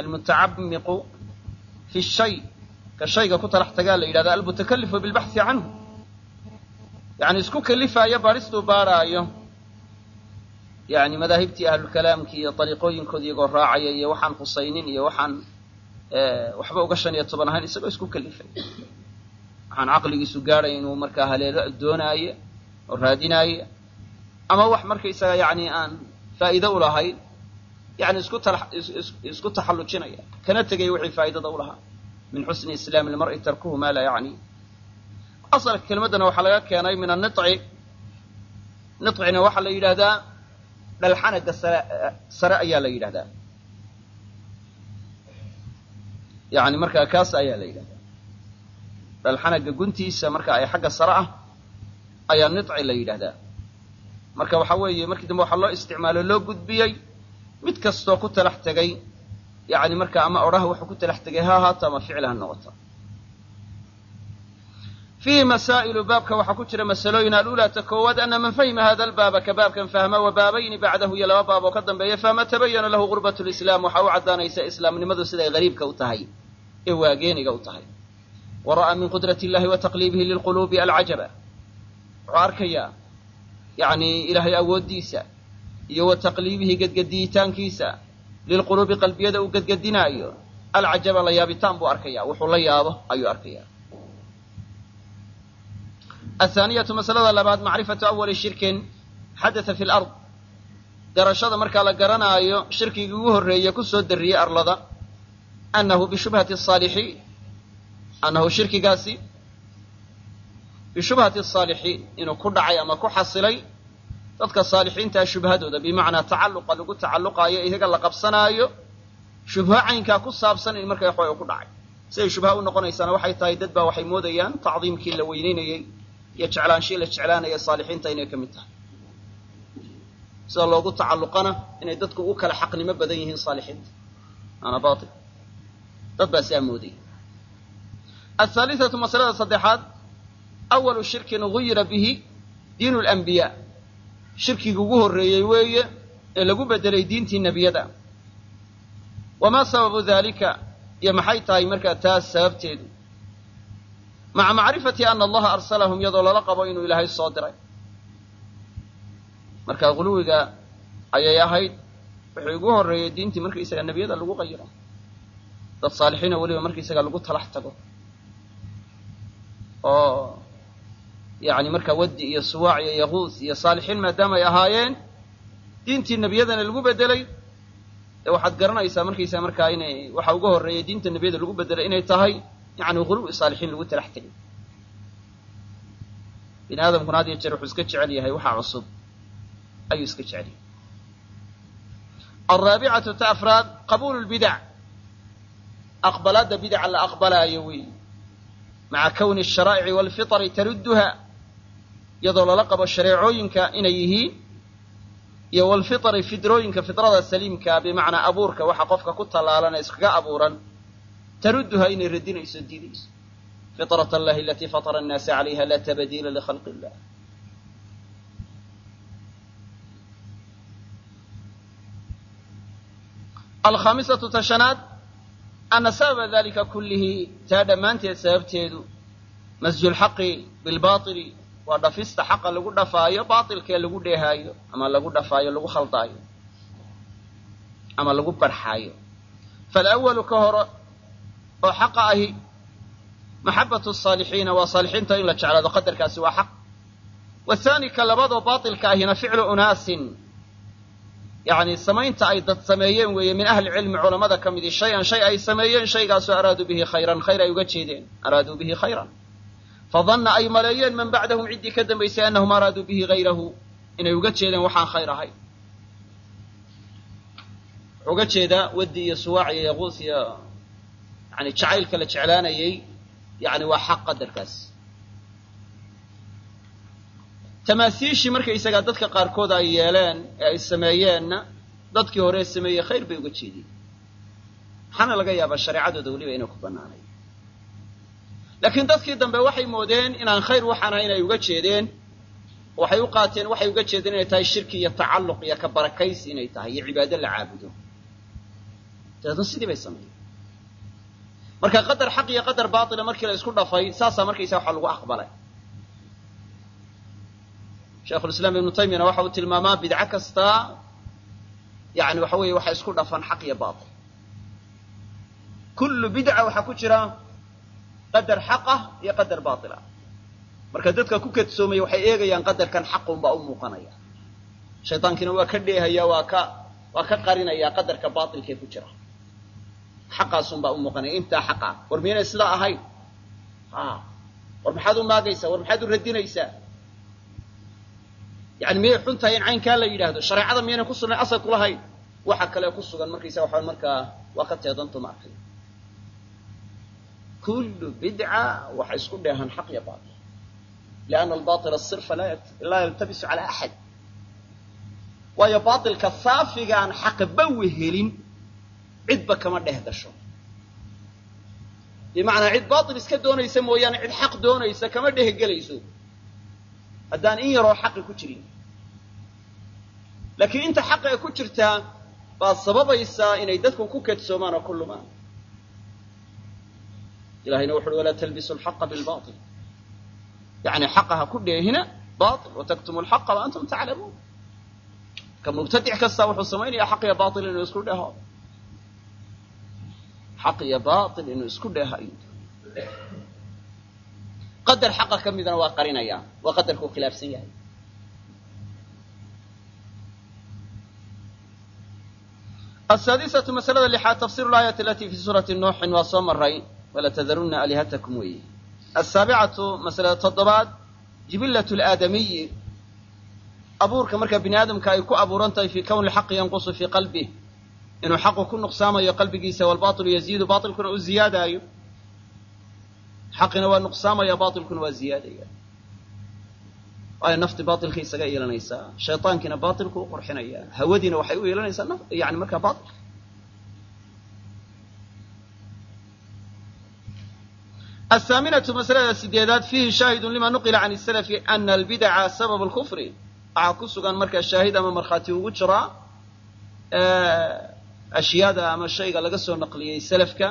almutacamiqu fi shay ka shayga ku talax tagaa la yidhahda almutakalifu bilbaxi canhu yani isku kalifaayo baristuu baaraayo. yani madaahibtii ahlulkalaamkii iyo dariiqooyinkoodi iyagoo raacaya iyo waxaan khusaynin iyo waxaan waxba uga shan iyo toban ahayn isagoo isku kalifay. Waxaan caqligiisu gaadhay inuu markaa haleelo doonaaye oo raadinaaye. Ama wax markaysaga yani aan faa'iide u lahayn yani isku taxallujinaya kana tegaya wixii faa'idada u lahaa. Min xusni islaami lmar'i tarkuhu maa laa yacni asalka kelmaddana waxaa laga keenay min anici nicina waxaa la yidhahdaa dhalxanaga sare sare ayaa la yidhahdaa yani markaa kaas ayaa la yidhahdaa dhalxanaga guntiisa marka ay xagga sare ah ayaa nici la yidhahdaa marka waxaa weeye markii dambe waxaa loo isticmaalo loo gudbiyey mid kastoo ku talax tegay yani marka ama odhaha wuxuu ku talax tegay ha ahaato ama ficil ha noqoto fiihi masaa'ilu baabka waxaa ku jira masalooyin alulaa ta koowaad ana man fahima hada albaaba ka baabkan fahma wa baabayni bacdahu iyo laba baab oo ka dambeeya fahma tabayana lahu gurbat lislaam waxaa u caddaanaysa islaamnimadu siday gariibka u tahay ee waageeniga u tahay wa ra'aa min qudrat illahi wa taqliibihi lilquluubi alcajaba wuxuu arkayaa yani ilaahay awooddiisa iyo wa taqliibihi gedgediitaankiisa lilquluubi qalbiyada uu gedgedinaayo alcajaba la yaabitaan buu arkaya wuxuu la yaabo ayuu arkaya athaaniyatu masalada labaad macrifatu awali shirkin xadatha fi lard garashada markaa la garanaayo shirkigii ugu horreeye ku soo darriyey arlada annahu bishubhati asaalixiin annahu shirkigaasi bishubhati asaalixiin inuu ku dhacay ama ku xasilay dadka saalixiintaa shubhadooda bimacnaa tacalluqa lagu tacalluqaayo iyaga la qabsanaayo shubho caynkaa ku saabsan in markaa waxooga ku dhacay siday shubha u noqonaysaana waxay tahay dad baa waxay moodayaan tacdiimkii la weynaynayey iyo la jeclaanaya saalixiinta inay ka mid tahay. Sida loogu tacalluqana inay dadku u kala xaqnimo badan yihiin saalixiinta. Maana bail dad baa siaa moodaya ahaalisatu masalada saddexaad awalu shirkin guyira bihi diinu lanbiyaa shirkigii ugu horreeyey weeye ee lagu bedelay diintii nebiyada. Wamaa sababu dalika iyo maxay tahay markaa taas sababteedu maca macrifati ana allaha arsalahum iyadoo lala qabo inuu ilaahay soo diray. Marka guluwiga ayay ahayd wuxuu igu horreeyey diintii markaysaga nebiyada lagu qayiro. Dad saalixiina weliba markaysaga lagu talax tago. Oo yani markaa waddi iyo suwaac iyo yaquus iyo saalixiin maadaama ay ahaayeen diintii nebiyadana lagu bedelay dee waxaad garanaysaa markaysaa markaa inay waxa uga horreeyay diinta nebiyada lagu bedelay inay tahay yani guluwi saalixiin lagu talax tegay bini aadamkuna had iyo jeer wuxuu iska jecel yahay waxaa cusub ayuu iska jecel yahay. Alraabicatu ta afraad qabuulu lbidac aqbalaadda bidaca la aqbalaayo wey. Maca kowni asharaa'ici walfitari tarudduha iyadoo lala qabo shareecooyinka inay yihiin iyo walfitari fidrooyinka fidrada saliimkaa bimacnaa abuurka waxa qofka ku tallaalana iskaga abuuran tarudduha inay radinayso diidayso fitrat allahi alatii fatara annaasa calayha laa tabdiila likhalqi illah alkhaamisatu tashanaad ana sababa dalika kullihi taa dhammaanteed sababteedu masju lxaqi bilbaili waa dhafista xaqa lagu dhafaayo baailkee lagu dheehaayo ama lagu dhafaayo lagu khaldaayo ama lagu barxaayo falawalu ka hore oo xaqa ahi maxabatu saalixiina waa saalixiinta in la jeclaado qadarkaasi waa xaq. Wathaani ka labadoo baailka ahina ficlu unaasin. Yani samaynta ay dad sameeyeen weeye min ahli cilmi culamada ka midi shay-an shay ay sameeyeen shaygaasoo araaduu bihi khayran khayr ay uga jeedeen araaduu bihi khayran. Fadanna ay maleeyeen man bacdahum ciddii ka dambaysay annahum araaduu bihi hayrahu inay uga jeedeen waxaan khayr ahay. Uga jeedaa waddi iyo suwaac iyo yaquus iyo yani jacaylka la jeclaanayey yani waa xaq qadarkaas tamaasiishii markaysagaa dadka qaarkood ay yeeleen ee ay sameeyeenna dadkii hore sameeyey khayr bay uga jeediyeen maxaana laga yaabaa shareecadooda weliba inay ku bannaanay laakiin dadkii dambe waxay moodeen inaan khayr waxaan ahay inay uga jeedeen. Waxay u qaateen waxay uga jeedeen inay tahay shirki iyo tacalluq iyo ka barakaysi inay tahay iyo cibaado la caabudo. Dabeedna sidii bay sameeyeen marka qadar xaq iyo qadar baatila markii la isku dhafay saasaa markaysa waxa lagu aqbalay. Sheikhulislaam ibnu taymiyana waxa uu tilmaamaa bidco kastaa yani waxa weeye waxay isku dhafan xaq iyo baatil. Kullu bidca waxaa ku jira qadar xaqah iyo qadar baatilah marka dadka ku kadsoomaya waxay eegayaan qadarkan xaqunbaa u muuqanaya. Shaydaankiina waa ka dheehaya waa ka waa ka qarinaya qadarka baatilkee ku jira xaqaasunbaa u muuqanaya intaa xaqa. War miyaynay sidaa ahayn? A war maxaad u maagaysaa? War maxaad u radinaysaa? Yani miyay xun tahay in caynkaa la yidhaahdo? Shareecada miyaynay ku sugnayn? Asal kulahayn waxa kale ku sugan. Markaysa waxaa markaa waa ka teedantu ma arkay. Kullu bidca waxa isku dheehan xaq iyo baatil lianna albaطil asirfa laa yaltabisu cala axad waayo baatilka saafigaan xaqba wehelin cidba kama dheh gasho. Bimacnaa cid baatil iska doonaysa mooyaane cid xaq doonaysa kama dhehgelayso haddaan in yaroo xaqi ku jirin. Laakiin inta xaqa ee ku jirtaa baa sababaysaa inay dadku ku kadsoomaan oo ku lumaan. Ilahayna wuxu uhi walaa talbisu alxaqa bilbail yani xaqa ha ku dheehina bail wataktumu alxaqa wa antum taclamuun. Ka mubtadic kasta wuxuu samaynaya xaq iyo inuu isku dheho xaq iyo bail inuu isku dheeho ayuu qadar xaqa ka midna waa qarinaya waa qadarkuu khilaafsan yahay. Asaadisatu masalada lixaad tafsiru laayati alatii fi suurati nuuxin waa soo maray walatadaruuna alihatakum weeye. Asaabicatu masalada toddobaad jibilatu laadamiyi abuurka marka bini aadamka ay ku abuuran tahay fii kowni lxaqi yanqusu fii qalbih inuu xaqu ku nuqsaamayo qalbigiisa walbaطilu yaziidu bailkuna u ziyaadaayo. Xaqina waa nuqsaamaya bailkuna waa ziyaadaya. Waayo nafti bailka isaga yeelanaysaa shayطaankiina bailku u qurxinaya hawadiina waxay u yeelanaysaa yani markaa bailka athaaminatu masalada sideedaad fiihi shaahidun lima nuqila can salafi ana albidaca sabab lkufri waxaa ku sugan markaa shaahid ama markhaati ugu jiraa ashyaada ama shayga laga soo naqliyey salafka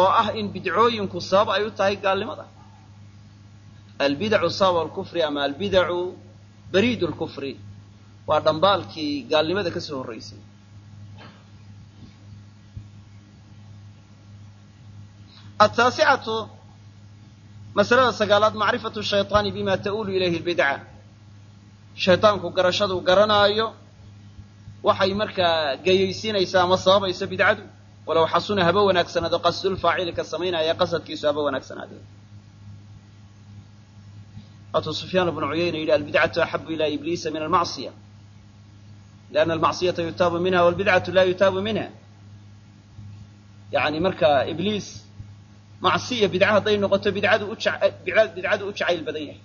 oo ah in bidcooyinku sabab ay u tahay gaalnimada. Albidacu sabab alkufri ama albidacu bariid lkufri waa dhambaalkii gaalnimada ka soo horraysay ataasicatu masalada sagaalaad macrifatu shayطaani bima ta'uulu ilayhi lbidca shayطaanku garashaduu garanaayo waxay markaa geyaysiinaysaa ama sababaysa bidcadu. Walow xasuna haba wanaagsanaado qasdulfaacili ka samaynaya qasadkiisu haba wanaagsanaadee waatuu sufyaan bnu cuyayna yidhi albidcatu axabu ila ibliisa min almacصiya lianna almacsiyata yutaabu minha walbidcatu la yutaabu minha. Yani marka ibliis macsiya bidca hadday noqoto bidcadu u bidcadu u jacayl badan yahay.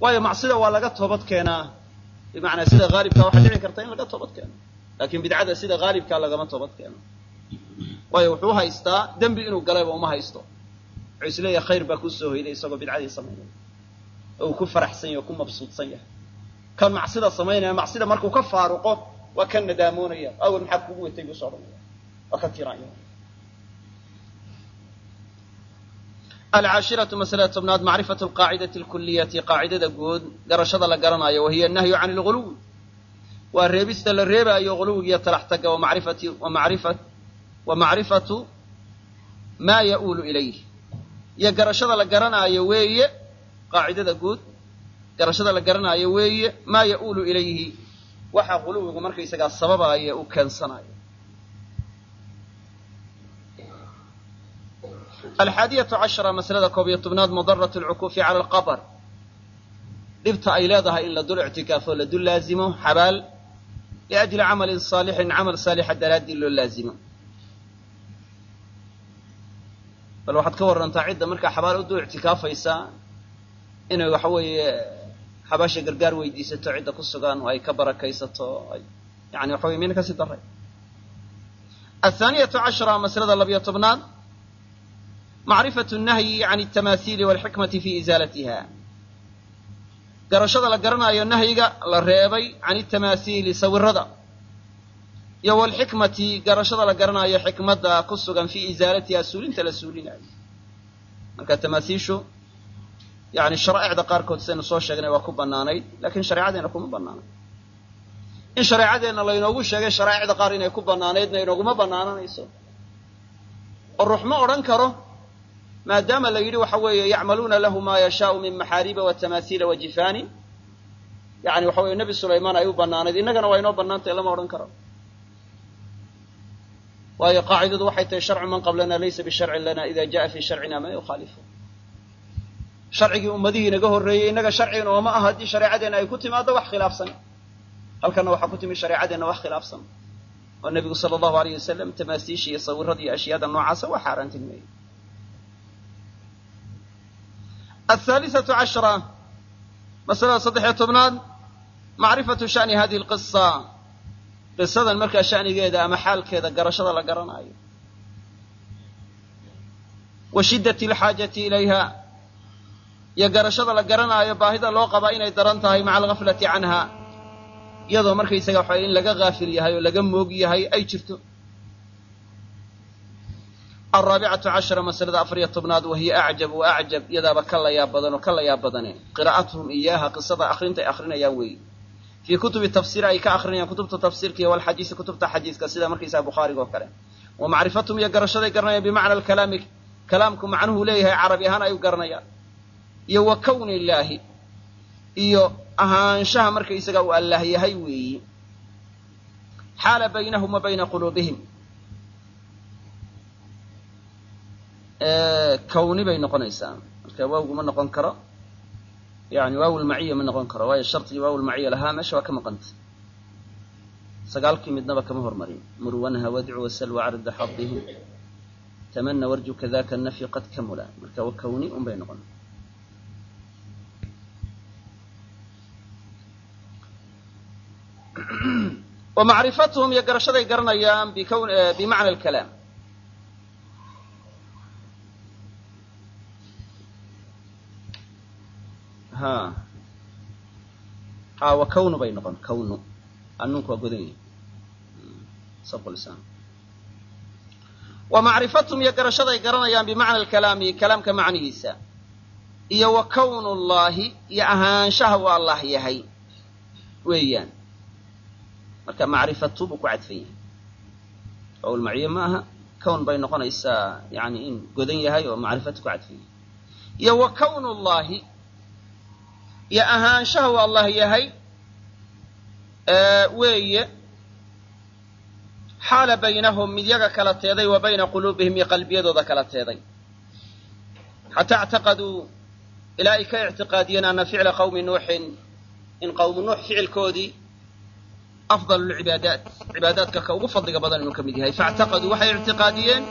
Waayo macsida waa laga toobad keenaa bimacnaa sida haalibkaa waxaa dhici karta in laga toobad keeno laakiin bidcada sida haalibkaa lagama toobad keeno waayo wuxuu haystaa dembi inuu galayba uma haysto wuxuu is leeyahay khayr baa kuu soo hoyday isagoo bidcadii samaynaya oo uu ku faraxsan yahy o ku mabsuudsan yahay kan macsida samaynaya macsida markuu ka faaruqo waa ka nadaamoonaya awal maxaa kugu watay buu soo odhanaya waa ka tiraanya alcaashiratu masalada tobnaad macrifatu alqaacidati alkuliyati qaacidada guud garashada la garanaayo wahiya annahyu can alguluwi waa reebista la reebaayo guluwigiiyo talax taga wamacrifati wamacrifat wa macrifatu maa ya'uulu ilayh iyo garashada la garanaayo weeye qaacidada guud garashada la garanaayo weeye maa ya'uulu ilayhi waxa guluwigu markaysagaa sababaaya uu keensanayo alxaadiyatu cashara masalada koob iyo tobnaad mudaratu alcukuufi cala alqabr dhibta ay leedahay in la dul ictikaafo la dul laazimo xabaal liajli camalin saalixin camal saalixa daraaddii loo laazimo bal waxaad ka warrantaa cidda markaa xabaal u dul ictikaafaysa inay waxa weeye xabaasha gargaar weydiisato cidda ku sugan oo ay ka barakaysato yani waxa weye mina ka sii daray athaaniyatu cashara masalada labiyo tobnaad macrifatu nahyi can altamaahiili walxikmati fi isaalatiha garashada la garanaayo nahyiga la reebay can altamaahiili sawirada iyo walxikmati garashada la garanaayo xikmadda ku sugan fii isaalatiha suulinta la suulinayo marka tamaasiishu yani sharaa'icda qaarkood sidaynu soo sheegnay waa ku bannaanayd laakiin shareecadeenna kuma bannaanayd in shareecadeenna laynoogu sheegay sharaa'icda qaar inay ku bannaanaydna inooguma bannaananayso oo ruux ma odhan karo maadaama la yidhi waxa weeye yacmaluuna lahu maa yashaau min maxaariba wa tamaasiila wa jifaanin yani waxa weye nebi sulaymaan ay u bannaanayd. Innagana waa inoo bannaantay lama odhan karo. Waayo qaacidadu waxay tahay sharcu man qablana laysa bisharcin lana ida jaءa fi sharcina ma yukhaalifu. Sharcigii ummadihii inaga horreeyey innaga sharcigan ooma aha haddii shareecadeenna ay ku timaaddo wax khilaafsan. Halkanna waxaa ku timi shareecadeenna wax khilaafsan. Oo nebigu sala allahu alayh wasalam tamaasiisha iyo sawirada iyo ashyaada noocaasa waa xaaraantilmeeyey ahaalisatu cashra masalada saddex-iyo tobnaad macrifatu shani hadihi lqisa qisadan markaa shanigeeda ama xaalkeeda garashada la garanaayo wa shiddati alxaajati ilayha iyo garashada la garanaayo baahida loo qabaa inay daran tahay maca alghaflati canha iyadoo markaysaga waxa in laga haafil yahay oo laga moog yahay ay jirto alraabicatu cashara masalada afariyo tobnaad wahiya acjab wa acjab iyadaaba ka layaab badan oo ka layaab badane qiraa'atuhum iyaaha qisada akrinta ay akrinayaan weeye fii kutubi tafsiir ay ka akrinayaan kutubta tafsiirka iyo walxadiisi kutubta xadiiska sida markaysaga bukhaariga oo kale wa macrifatuhum iyo garashaday garanayaan bimacna alkalaami kalaamku macnuhu leeyahay carabi ahaan ay u garanayaan iyo wa kowni iyo ahaanshaha markaysaga uu allaah yahay weeyi xaala baynahum wa bayna quluubihim kawni bay noqonaysaa. Marka waawgu ma noqon karo yani waaw lmaciya ma noqon karo. Waayo shardigii waaw lmaciya lahaa meesha waa ka maqanta sagaalkii midnaba kama hormarin. Murwanha wadcu wasal wacarda xadihim tamana warju kadaka nafyu qad kamula. Marka wa kawni un noqon. Wa macrifatuhum iyo garashaday garanayaan bimacna alkalaam ha. Wa kawnu bay noqon. Kawnu. Annunku waa godan yahi sabqlisaan wa macrifatuhum iyo garashaday garanayaan bimacna alkalaami kalaamka macnihiisa. Iyo wa kawnu llaahi iyo ahaanshaha uu allah yahay. Weeyaan. Marka macrifatu buu ku cadfan yahay. Awlmaciye ma aha. Kown bay noqonaysaa yani in godan yahay oo macrifatu ku cadfan yahay. Iyo wa kawnu llaahi iyo ahaanshaha uu allah yahay weeye xaala baynahum mid yaga kala teeday wa bayna quluubihim iyo qalbiyadooda kala teeday. Xataa ictaqaduu ilaa ay ka ictiqaadiyeen ana ficla qawmi nuuxin in qawmu nuux ficilkoodii afdal lcibaadaat cibaadaadka ka ugu fadliga badan inuu ka mid yahay. Faاctaqaduu waxay ictiqaadiyeen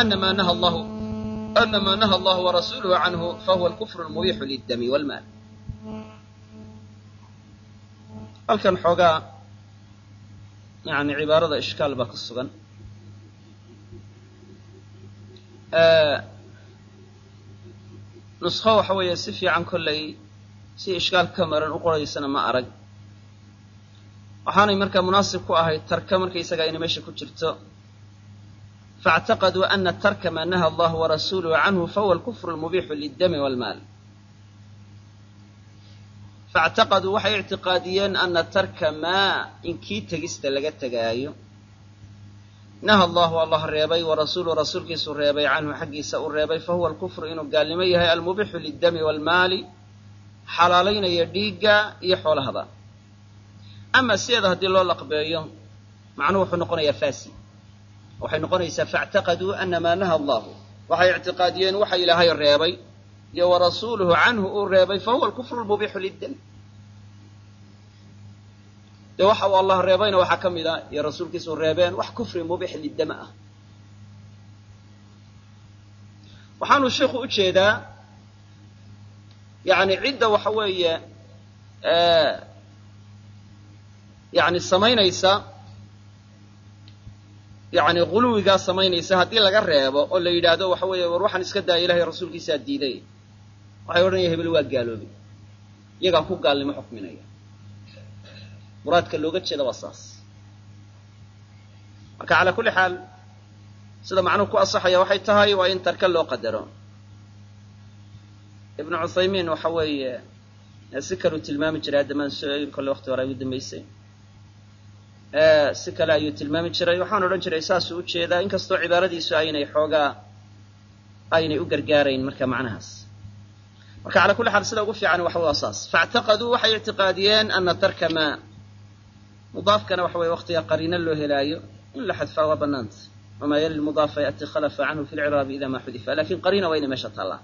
anamaa naha allahu warasuuluhu canhu fahuwa alkufru lmubiixu liddami walmaal halkan xoogaa yani cibaarada ishkaal baa ku sugan. Nuskho waxa weeye si fiican kollay si ishkaal ka maran u qoraysana ma arag. Waxaanay markaa munaasib ku ahayd tarka markaysagaa inay meesha ku jirto. Faاctaqaduu ana tarka maa naha allahu warasuuluhu canhu fahuwa alkufru lmubiixu liddami walmaal faاctaqaduu waxay ictiqaadiyeen ana tarka maa in kii tegista laga tegaayo naha allahu allah reebay warasuuluhu rasuulkiisu reebay canhu xaggiisa u reebay fahuwa alkufru inuu gaalnimo yahay almubixu liddami waalmaali xalaalaynaya dhiigga iyo xoolahaba ama sideeda haddii loo laqbeeyo macnuhu wuxuu noqonayaa fasi waxay noqonaysaa faاctaqaduu ana maa naha allahu waxay ictiqaadiyeen waxa ilaahay reebay iyo warasuuluhu canhu uu reebay fahuwa alkufru lmubixu liddam dee waxa uu allah reebayna waxaa ka mid a iyo rasuulkiisu reebeen wax kufri mubix liddama ah. Waxaanu sheikhu u jeedaa yani cidda waxa weeye yani samaynaysa yacni guluwigaa samaynaysa haddii laga reebo oo la yidhaahdo waxa weeye war waxaan iska daaya ilahay rasuulkiisaa diiday waxay odhanaya hebel waa gaaloobay iyagaa ku gaalnimo xukminaya. Muraadka looga jeeda waa saas. Marka calaa kulli xaal sida macnuhu ku asaxaya waxay tahay waa in tarka loo qadaro. Ibnu cuthaymiin waxa weeye si kaleu tilmaami jiray haddamaan soo kolle waqti hore ay u dambaysay si kale ayuu tilmaami jiray. Waxaan odhan jiray saasuu u jeedaa inkastoo cibaaradiisu aynay xoogaa aynay u gargaarayn marka macnahaas marka calaa kulli xaal sida ugu fiican waxa waa saas. Faاctaqaduu waxay ictiqaadiyeen ana tarka maa mudaafkana waxa weye waqtiga qariino loo helaayo in la xadfaa waa banaanta wamaa yali mudaafa yaأti khalafa canhu fi lciraabi ida ma xudifa. Lakin qariina waa inay meesha taallaa.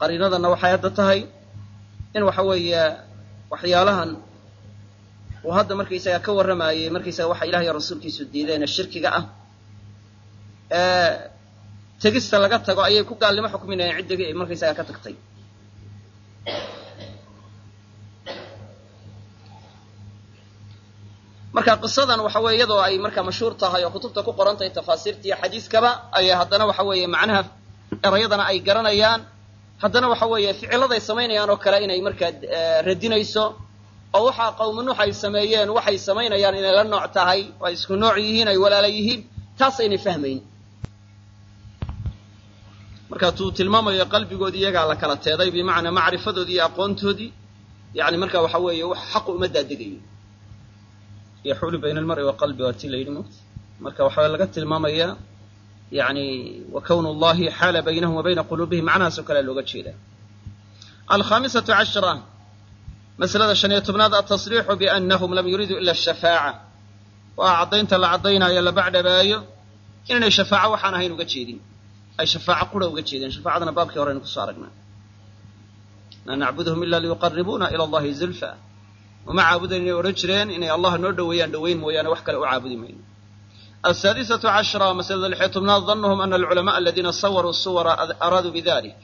Qariinadana waxay hadda tahay in waxa weeye waxyaalahan uu hadda markaysaga ka warramayey markaysaga waxa ilahay rasuulkiisu diideene shirkiga ah ee tegista laga tago ayay ku gaalnimo xukminayeen ciddii markaysaga ka tagtay. Marka qisadan waxa weye iyadoo ay marka mashhuur tahay oo kutubta ku qoran tahay tafaasiirta iyo xadiiskaba ayay haddana waxa weeye macnaha erayadana ay garanayaan. Haddana waxa weeye ficiladay samaynayaan oo kale inay markaa radinayso. Oo waxaa qawmi nuux ay sameeyeen waxay samaynayaan inay la nooc tahay oo ay isku nooc yihiin ay walaala yihiin taasaynay fahmayn marka tuu tilmaamayo qalbigoodii iyagaa la kala teeday bimacnaa macrifadoodii iyo aqoontoodii yani marka waxa weeye wax xaqu uma daadegayo yaxuulu bayna almari wa qalbi la yidhi mot marka waxaa laga tilmaamayaa yani wa kwn llahi xaala baynahum wa bayna quluubihim macnahaas oo kalea looga jeedaa. Alkhamisatu cashra masalada shan iyo tobnaad atasriixu bianahum lam yuriduu ila ashafaaca waa caddaynta la caddaynaayo la bacdhabaayo inaynay shafaaco waxaan ahayn uga jeedin ay shafaaco qura uga jeedeen. Shafaacadana baabkii horeynu ku soo aragnaa laa ila liyuqaribuuna ila allahi zulfa. Uma caabudayn inay odhan jireen inay allah noo dhoweeyaan dhoweyn mooyaane wax kale u caabudi mayno. Asaadisatu cashra masalada lixiyo tobnaad danuhum ana alculamaء aladiina sawaruu suwara araaduu bidalik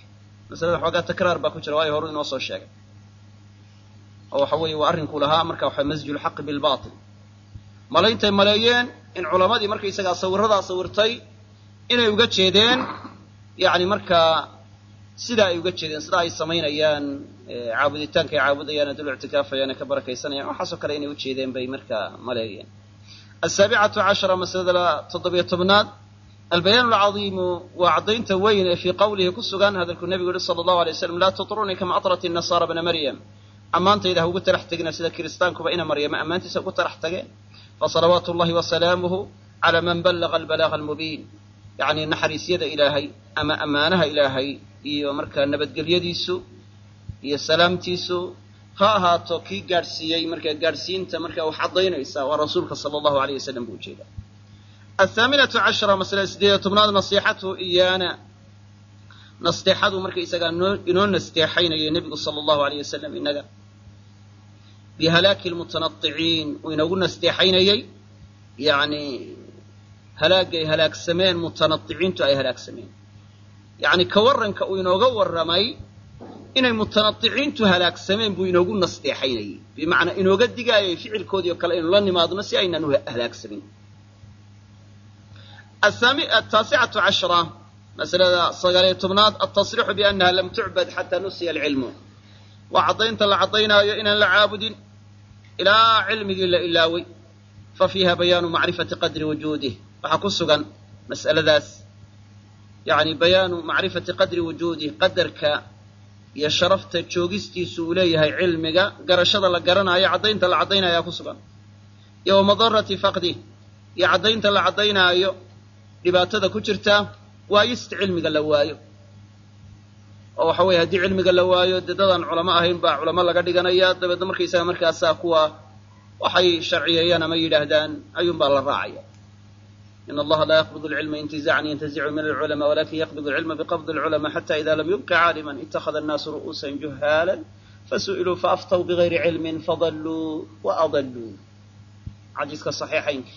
masalada xoogaa takraar baa ku jira waayo horu inoo soo sheegay. Oo waxa weeye waa arrinkuu lahaa marka waxa masju lxaqi bilbatil malayntay maleeyeen in culamadii markaysagaa sawiradaa sawirtay inay uga jeedeen yani markaa sidaa ay uga jeedeen sidaa ay samaynayaan caabuditaanka ay caabudayaan adul ictikaafayaan ay ka barakaysanayaan waxaasoo kale inay ujeedeen bay markaa maleeyeen asaabicatu cashara masalada toddobiyo tobnaad. Albayaan alcadiimu waa caddaynta weyn ee fii qawlihi ku sugan hadalkuu nebigu yihi sala allahu alay waslam laa tutrunii kama atrat inasaara bna maryam. Ammaantayda ha ugu tarax tegina sida kiristaankuba ina maryama ammaantiisa ugu tarax tageen. Fasalawaatu llahi wasalaamuhu calaa man ballaga albalaaga almubiin yacni naxariisyada ilaahay ama ammaanaha ilaahay iyo markaa nabadgelyadiisu iyo salaamtiisu ha ahaato kii gaadhsiiyey markaa gaadhsiinta markaa wax caddaynaysa waa rasuulka sala allahu aleyh wasalam buu u jeedaa athaaminatu cashara masalada sideed tobnaad nasiixatuhu iyaana. Nasteexadu markaysagaa noo inoo nasteexaynaya nebigu sala allahu aleyh wasalam inaga bihalaaki lmutanadiciin uu inoogu nasteexaynayey yani halaagay halaagsameen mutanadiciintu ay halaagsameen yacni ka warranka uu inooga warramay inay mutanadiciintu halaagsameen buu inoogu nasteexaynayey bimacnaa inooga digaayay ficilkoodii oo kale aynu la nimaadno si aynaan u halaagsamin ataasicatu cashra masalada sagaaliyo tobnaad altasriixu biannaha lam tucbad xataa nusiya alcilmu. Waa caddaynta la caddaynaayo inaan la caabudin ilaa cilmigii la ilaaway fa fiiha bayaanu macrifati qadri wujuudih waxaa ku sugan mas'aladaas. Yani bayaanu macrifati qadri wujuudih qadarka iyo sharafta joogistiisu uu leeyahay cilmiga garashada la garanaayo caddaynta la caddaynaayaa ku sugan. Iyo wa madarati faqdih iyo caddaynta la caddaynaayo dhibaatada ku jirta waayista cilmiga la waayo. Oo waxa weeye haddii cilmiga la waayo dee dadaan culamo ahayn baa culamo laga dhiganaya dabeedna markaysaga markaasaa kuwa waxay sharciyeeyaan ama yidhaahdaan ayuunbaa la raacaya in allaha laa yaqbid alcilma intizaacan yantazicu min alculama walakin yaqbid alcilma biqabdi alculama xata ida lam yubqi caaliman ittakhada annaasu ru'uusan juhaalan fasu'iluu faaftaw bigayri cilmin fadalluu wa adalluu xadiiska saxiixaynka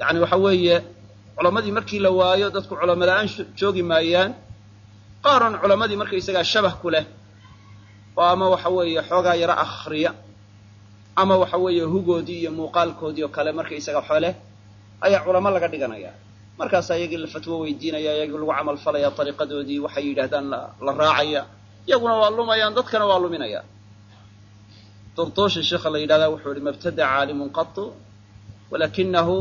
yani waxa weeye culamadii markii la waayo dadku culamo la'aan joogi maayaan qaaran culamadii markaysagaa shabah ku leh oo ama waxa weeye xoogaa yaro akhriya ama waxa weeye hugoodii iyo muuqaalkoodii oo kale markaysaga xole ayaa culamo laga dhiganaya. Markaasaa iyagii la fatwo weydiinaya iyagii lagu camal falaya ariiqadoodii waxay yidhahdaan la raacaya. Iyaguna waa lumayaan dadkana waa luminaya. Durduushi sheikha la yidhahda wuxuu yihi mabtada caalimun qatu walakinahu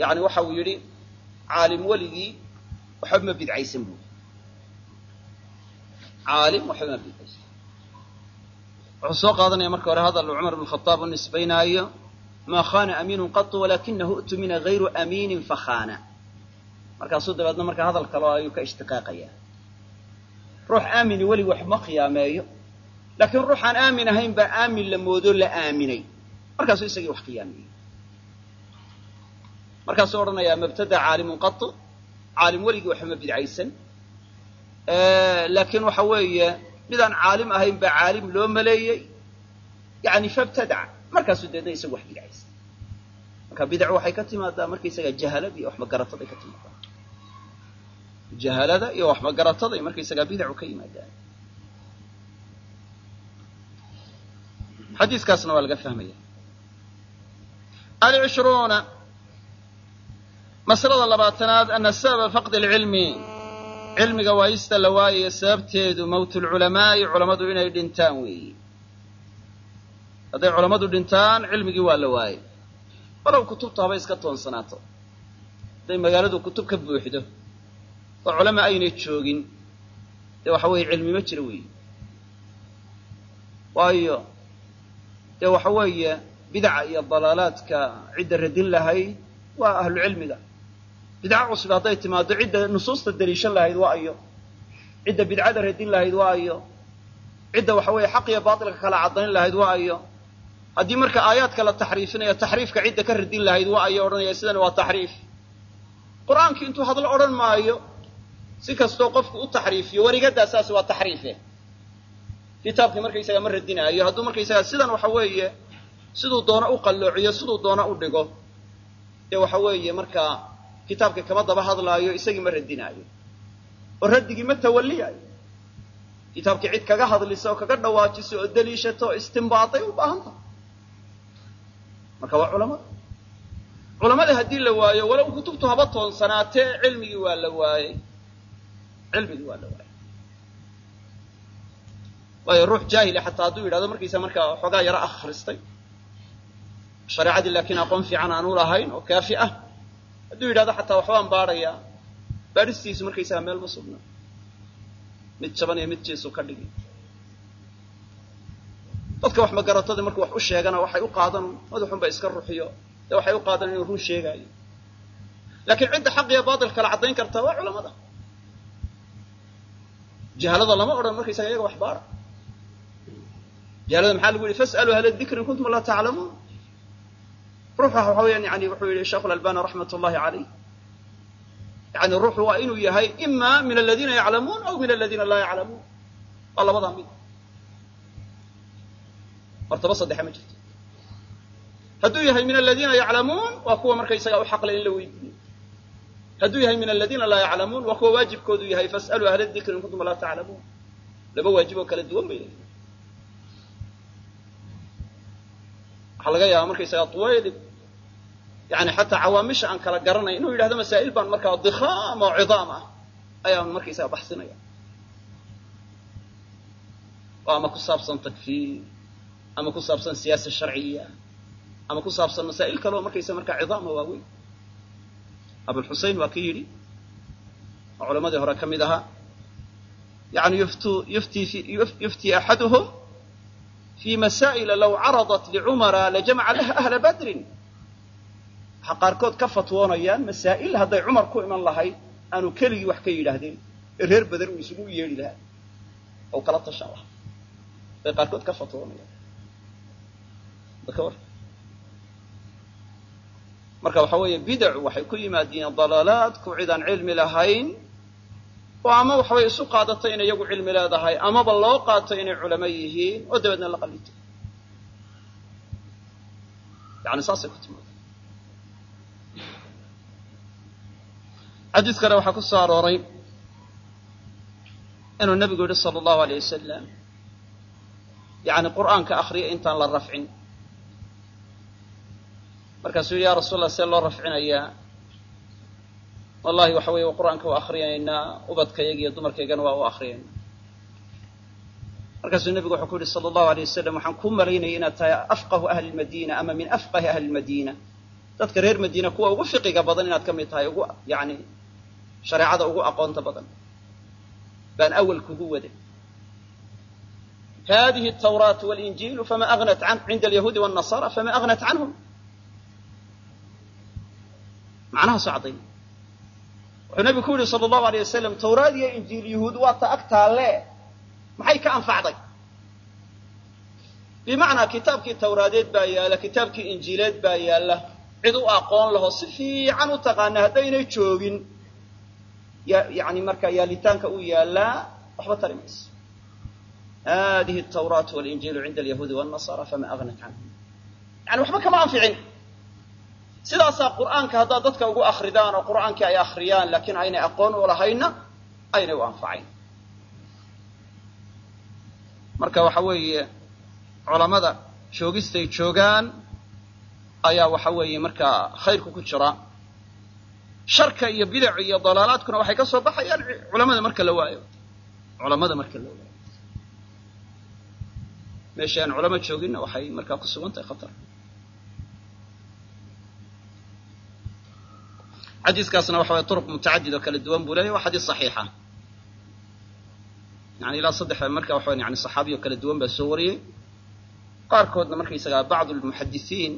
yani waxa uu yidhi caalim weligii waxba ma bidcaysan buuri caalim waxba ma bidcaysan. Wuxuu soo qaadanaya marka hore hadal cumar bn khaaab u nisbaynaayo maa khana amiinu qatu walakinahu utumina gayru amiinin fakhaana markaasuu dabeedna marka hadal kaleo ayuu ka ishtiqaaqaya ruux aamini welig wax ma khiyaameeyo laakiin ruuxaan aamin ahayn baa aamin la moodo la aaminay markaasuu isagii wax khiyaameeyey markaasuu odhanayaa mabtada caalimun qatu caalim weligii waxba ma bidcaysan laakiin waxa weeye midaan caalim ahayn baa caalim loo maleeyey yani fabtadac markaasuu deedna isagu wax bidcaysan marka bidacu waxay ka timaadaa markaysaga jahalada iyo waxmagarataday ka timaadaa. Jahalada iyo waxmagarataday markaysagaa bidacu ka yimaadaan xadiiskaasna waa laga fahmaya. Alcishruuna masalada labaatanaad ana sababa faqdi alcilmi. Cilmiga waayista la waayaya sababteedu mowt lculamaa'i culammadu inay dhintaan weeyi. Hadday culammadu dhintaan cilmigii waa la waayey walow kutubtu haba iska toonsanaato hadday magaaladu kutub ka buuxdo oo culama aynay joogin dee waxa weeye cilmi ma jiro weeyi waayo dee waxa weeye bidaca iyo dalaalaadka cidda radin lahayd waa ahlucilmiga bidco cusub hadday timaado cidda nusuusta daliishan lahayd waa ayo cidda bidcada radin lahayd waa ayo cidda waxa weeye xaq iyo baatilka kala caddayn lahayd waa ayo haddii marka aayaadka la taxriifinayo taxriifka cidda ka radin lahayd waa ayo odhanaya sidani waa taxriif. Qur'aankii intuu hadlo odhan maayo si kastoo qofku u taxriifiyo werigadaasaasi waa taxriife. Kitaabkii markaysaga ma radinaayo hadduu markaysaga sidan waxa weeye siduu doona u qalloociyo siduu doona u dhigo dee waxa weeye markaa kitaabkii kama daba hadlaayo isagii ma radinaayo. Oo raddigii ma tawaliyaayo. Kitaabkii cid kaga hadlisa oo kaga dhawaajisa oo daliishata oo istimbaaday u baahan tahay marka waa culamada culamada haddii la waayo walow kutubtu haba toonsanaatee cilmigii waa la waayey. Cilmigii waa la waayey. Waayo ruux jaahili xataa hadduu yidhahdo markiisa markaa xoogaa yaro akhristay shareecadii laakiin aqoon fiican aanu lahayn oo kaafi ah. Hadduu yidhahdo xataa waxbaan baadhayaa. Baadhistiisu markaysaga meel ma sugna. Mid jaban iyo mid jeesu ka dhigi dadka wax magaratadii markuu wax u sheegana waxay u qaadan madaxunba iska ruxiyo dee waxay u qaadan inuu run sheegaayo. Laakiin cidda xaq baatil kala caddayn kartaa waa culamada. Jahalada lama odhan markaysaga iyaga wax baadha jahalada maxaa lagu yihi fas'aluu ahla dikri in kuntum laa taclamuun ruuxa waxa weyaan yani wuxuu yihi lalbani raxmat ullahi calayh yani ruuxu waa inuu yahay ima min aladiina yaclamuun aw min aladiina laa yaclamuun. Waa labadaa mid martaba saddexe ma jirto. Hadduu yahay min aladiina yaclamuun waa kuwa markaysaga u xaqle in la weydiiyo. Hadduu yahay min aladiina laa yaclamuun waa kuwa waajibkoodu yahay fas'aluu ahla dikri in kuntum laa taclamuun. Laba waajib oo kala duwan bay leeyihiin waxaa laga yaabaa markaysaga tuwayli yani xataa cawaamisha aan kala garanay inuu yidhahdo masaa'il baan markaa dikhaam oo cidaam ah ayaan markaysaga baxsinaya oo ama ku saabsan takfiir ama ku saabsan siyaasa sharciya ama ku saabsan masaa'il kaleo markaysa markaa cidaama waaweyn. Abulxusein waa ki yidhi oo culamadii hore ka mid ahaa yani yuftu yufti yufti axaduhum fi masaa'ila low caradat licumara lajamaca laha ahla badrin. Waxaa qaarkood ka fatwoonayaan masaa'il hadday cumar ku iman lahayd aanu keligii wax ka yidhaahdeen. Ee reer bader uu isugu yeedhi lahaa. Oo kala tashan lahaa bay qaarkood ka fatwoonayaan marka waxa weeye bidacu waxay ku yimaadiin dalaalaadku cidaan cilmi lahayn oo ama waxbay isu qaadato inay iyagu cilmi leedahay amaba loo qaato inay culamo yihiin oo dabeedna la qalito yani saasay ku timaada xadiis kale waxaa ku soo arooray inuu nebigu yihi sala allahu aleyh wasalam yani qur'aanka akriya intaan la rafcin markaasuu ya rasuul allah see loo rafcinayaa wallahi waxa weeye qur'aanka waa akriyanaynaa ubadkayaga iyo dumarkaygana waa u akriyayna markaasuu nebigu wuxuu ku yidhi sala allahu alay wasalam waxaan kuu malaynaya inaad tahay afqahu ahli lmadiina ama min afqahi ahli lmadiina dadka reer madiina kuwa ugu fiqiga badan inaad ka mid tahay ugu yani shareecada ugu aqoonta badan baan awal kugu waday hadihi altawraatu walinjiilu fama agnat an cinda alyahuudi wannasara fama agnat canhum macnahaasoo cadday wuxuu nebigu ku yidhi sala allahu alay wasalam tawraad iyo injiil yahuud waa ta ag maxay ka anfacday? Bimacnaa kitaabkii tawraadeed baa yaalla kitaabkii injiileed baa yaalla. Cid u aqoon laho si fiican u taqaana haddaynay joogin. Yani markaa yaalitaanka uu yaallaa waxba tari mayso hadihi altawraatu walinjiilu cinda alyahuudi wannasara fama agnat canhum. Yani waxba kama anficin sidaasaa qur'aanka haddaad dadka ugu akridaan oo qur'aankii ay akriyaan laakiin aynay aqoon u lahaynna aynay u anfacayn. Marka waxa weeye culammada joogistay joogaan ayaa waxa weeye markaa khayrku ku jira. Sharka iyo bidacu iyo dalaalaadkuna waxay ka soo baxayaan culamada marka la waayo. Culamada marka la waayo. Meesha aan culamo jooginna waxay markaa ku sugan tahay khatar xadiiskaasna waxa way turuq mutacadid oo kala duwan buu leeyahy waa xadiis saxiixa. Yani ilaa saddex marka waxa yani saxaabiyo kala duwan baa soo wariyey. Qaarkoodna markaysagaa bacdu lmuxadisiin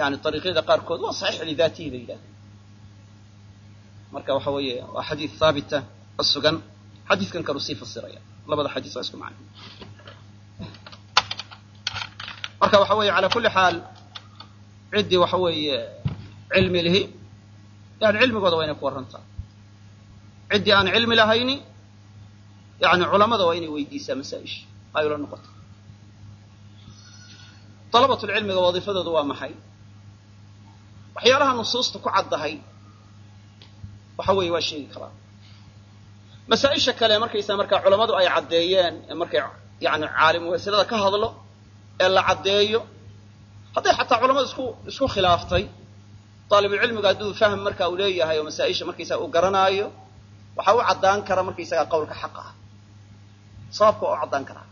yani ariiqyada qaarkood waa saxiix lidaatihi bay yidhahdeen. Marka waxa weeye waa xadiis haabita oo sugan. Xadiiskan kalu sii fasiraya. Labada xadiis waa isku macna marka waxa weeye calaa kulli xaal ciddii waxa weeye cilmi lihi yani cilmigooda waa inay ku warrantaa ciddii aan cilmi lahayni yani culamada waa inay weydiisaa masaa-isha ay ula noqoto dalabatulcilmiga wadiifadoodu waa maxay waxyaalaha nusuusta ku caddahay waxa weeye waa sheegi karaa masaa-isha kale markaysaa markaa culammadu ay caddeeyeen ee markay yani caalim wasilada ka hadlo ee la caddeeyo hadday xataa culamadu isku isku khilaaftay daalibulcilmigu hadduu fahm marka uu leeyahay oo masaa-isha markaysaga uu garanaayo waxaa u caddaan kara markaysaga qawlka xaqa ah. Sababka waa u caddaan karaa.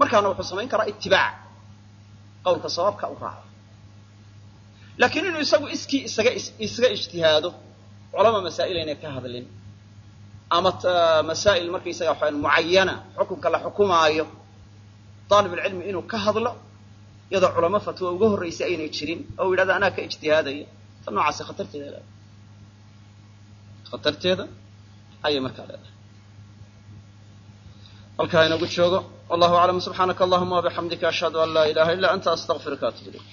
Markaana wuxuu samayn karaa itibaac qawlka sababka u raaco. Laakiin inuu isagu iskii isaga isaga ijtihaado culama masaa'il aynay ka hadlin. Ama masaa'il markaysaga waxaan mucayana xukunka la xukumaayo daalibulcilmi inuu ka hadlo iyadoo culamo fatwa uga horraysay aynay jirin oo u yidhahda anaa ka ijtihaadaya ta noocaasi khatarteeda leedahay. Khatarteeda ayay markaa leedahay. Halkaa inagu joogo wallahu aclam subxaanaka allahuma wabixamdika ashhadu an laa ilaha illa anta astaqfiruka atub ilayk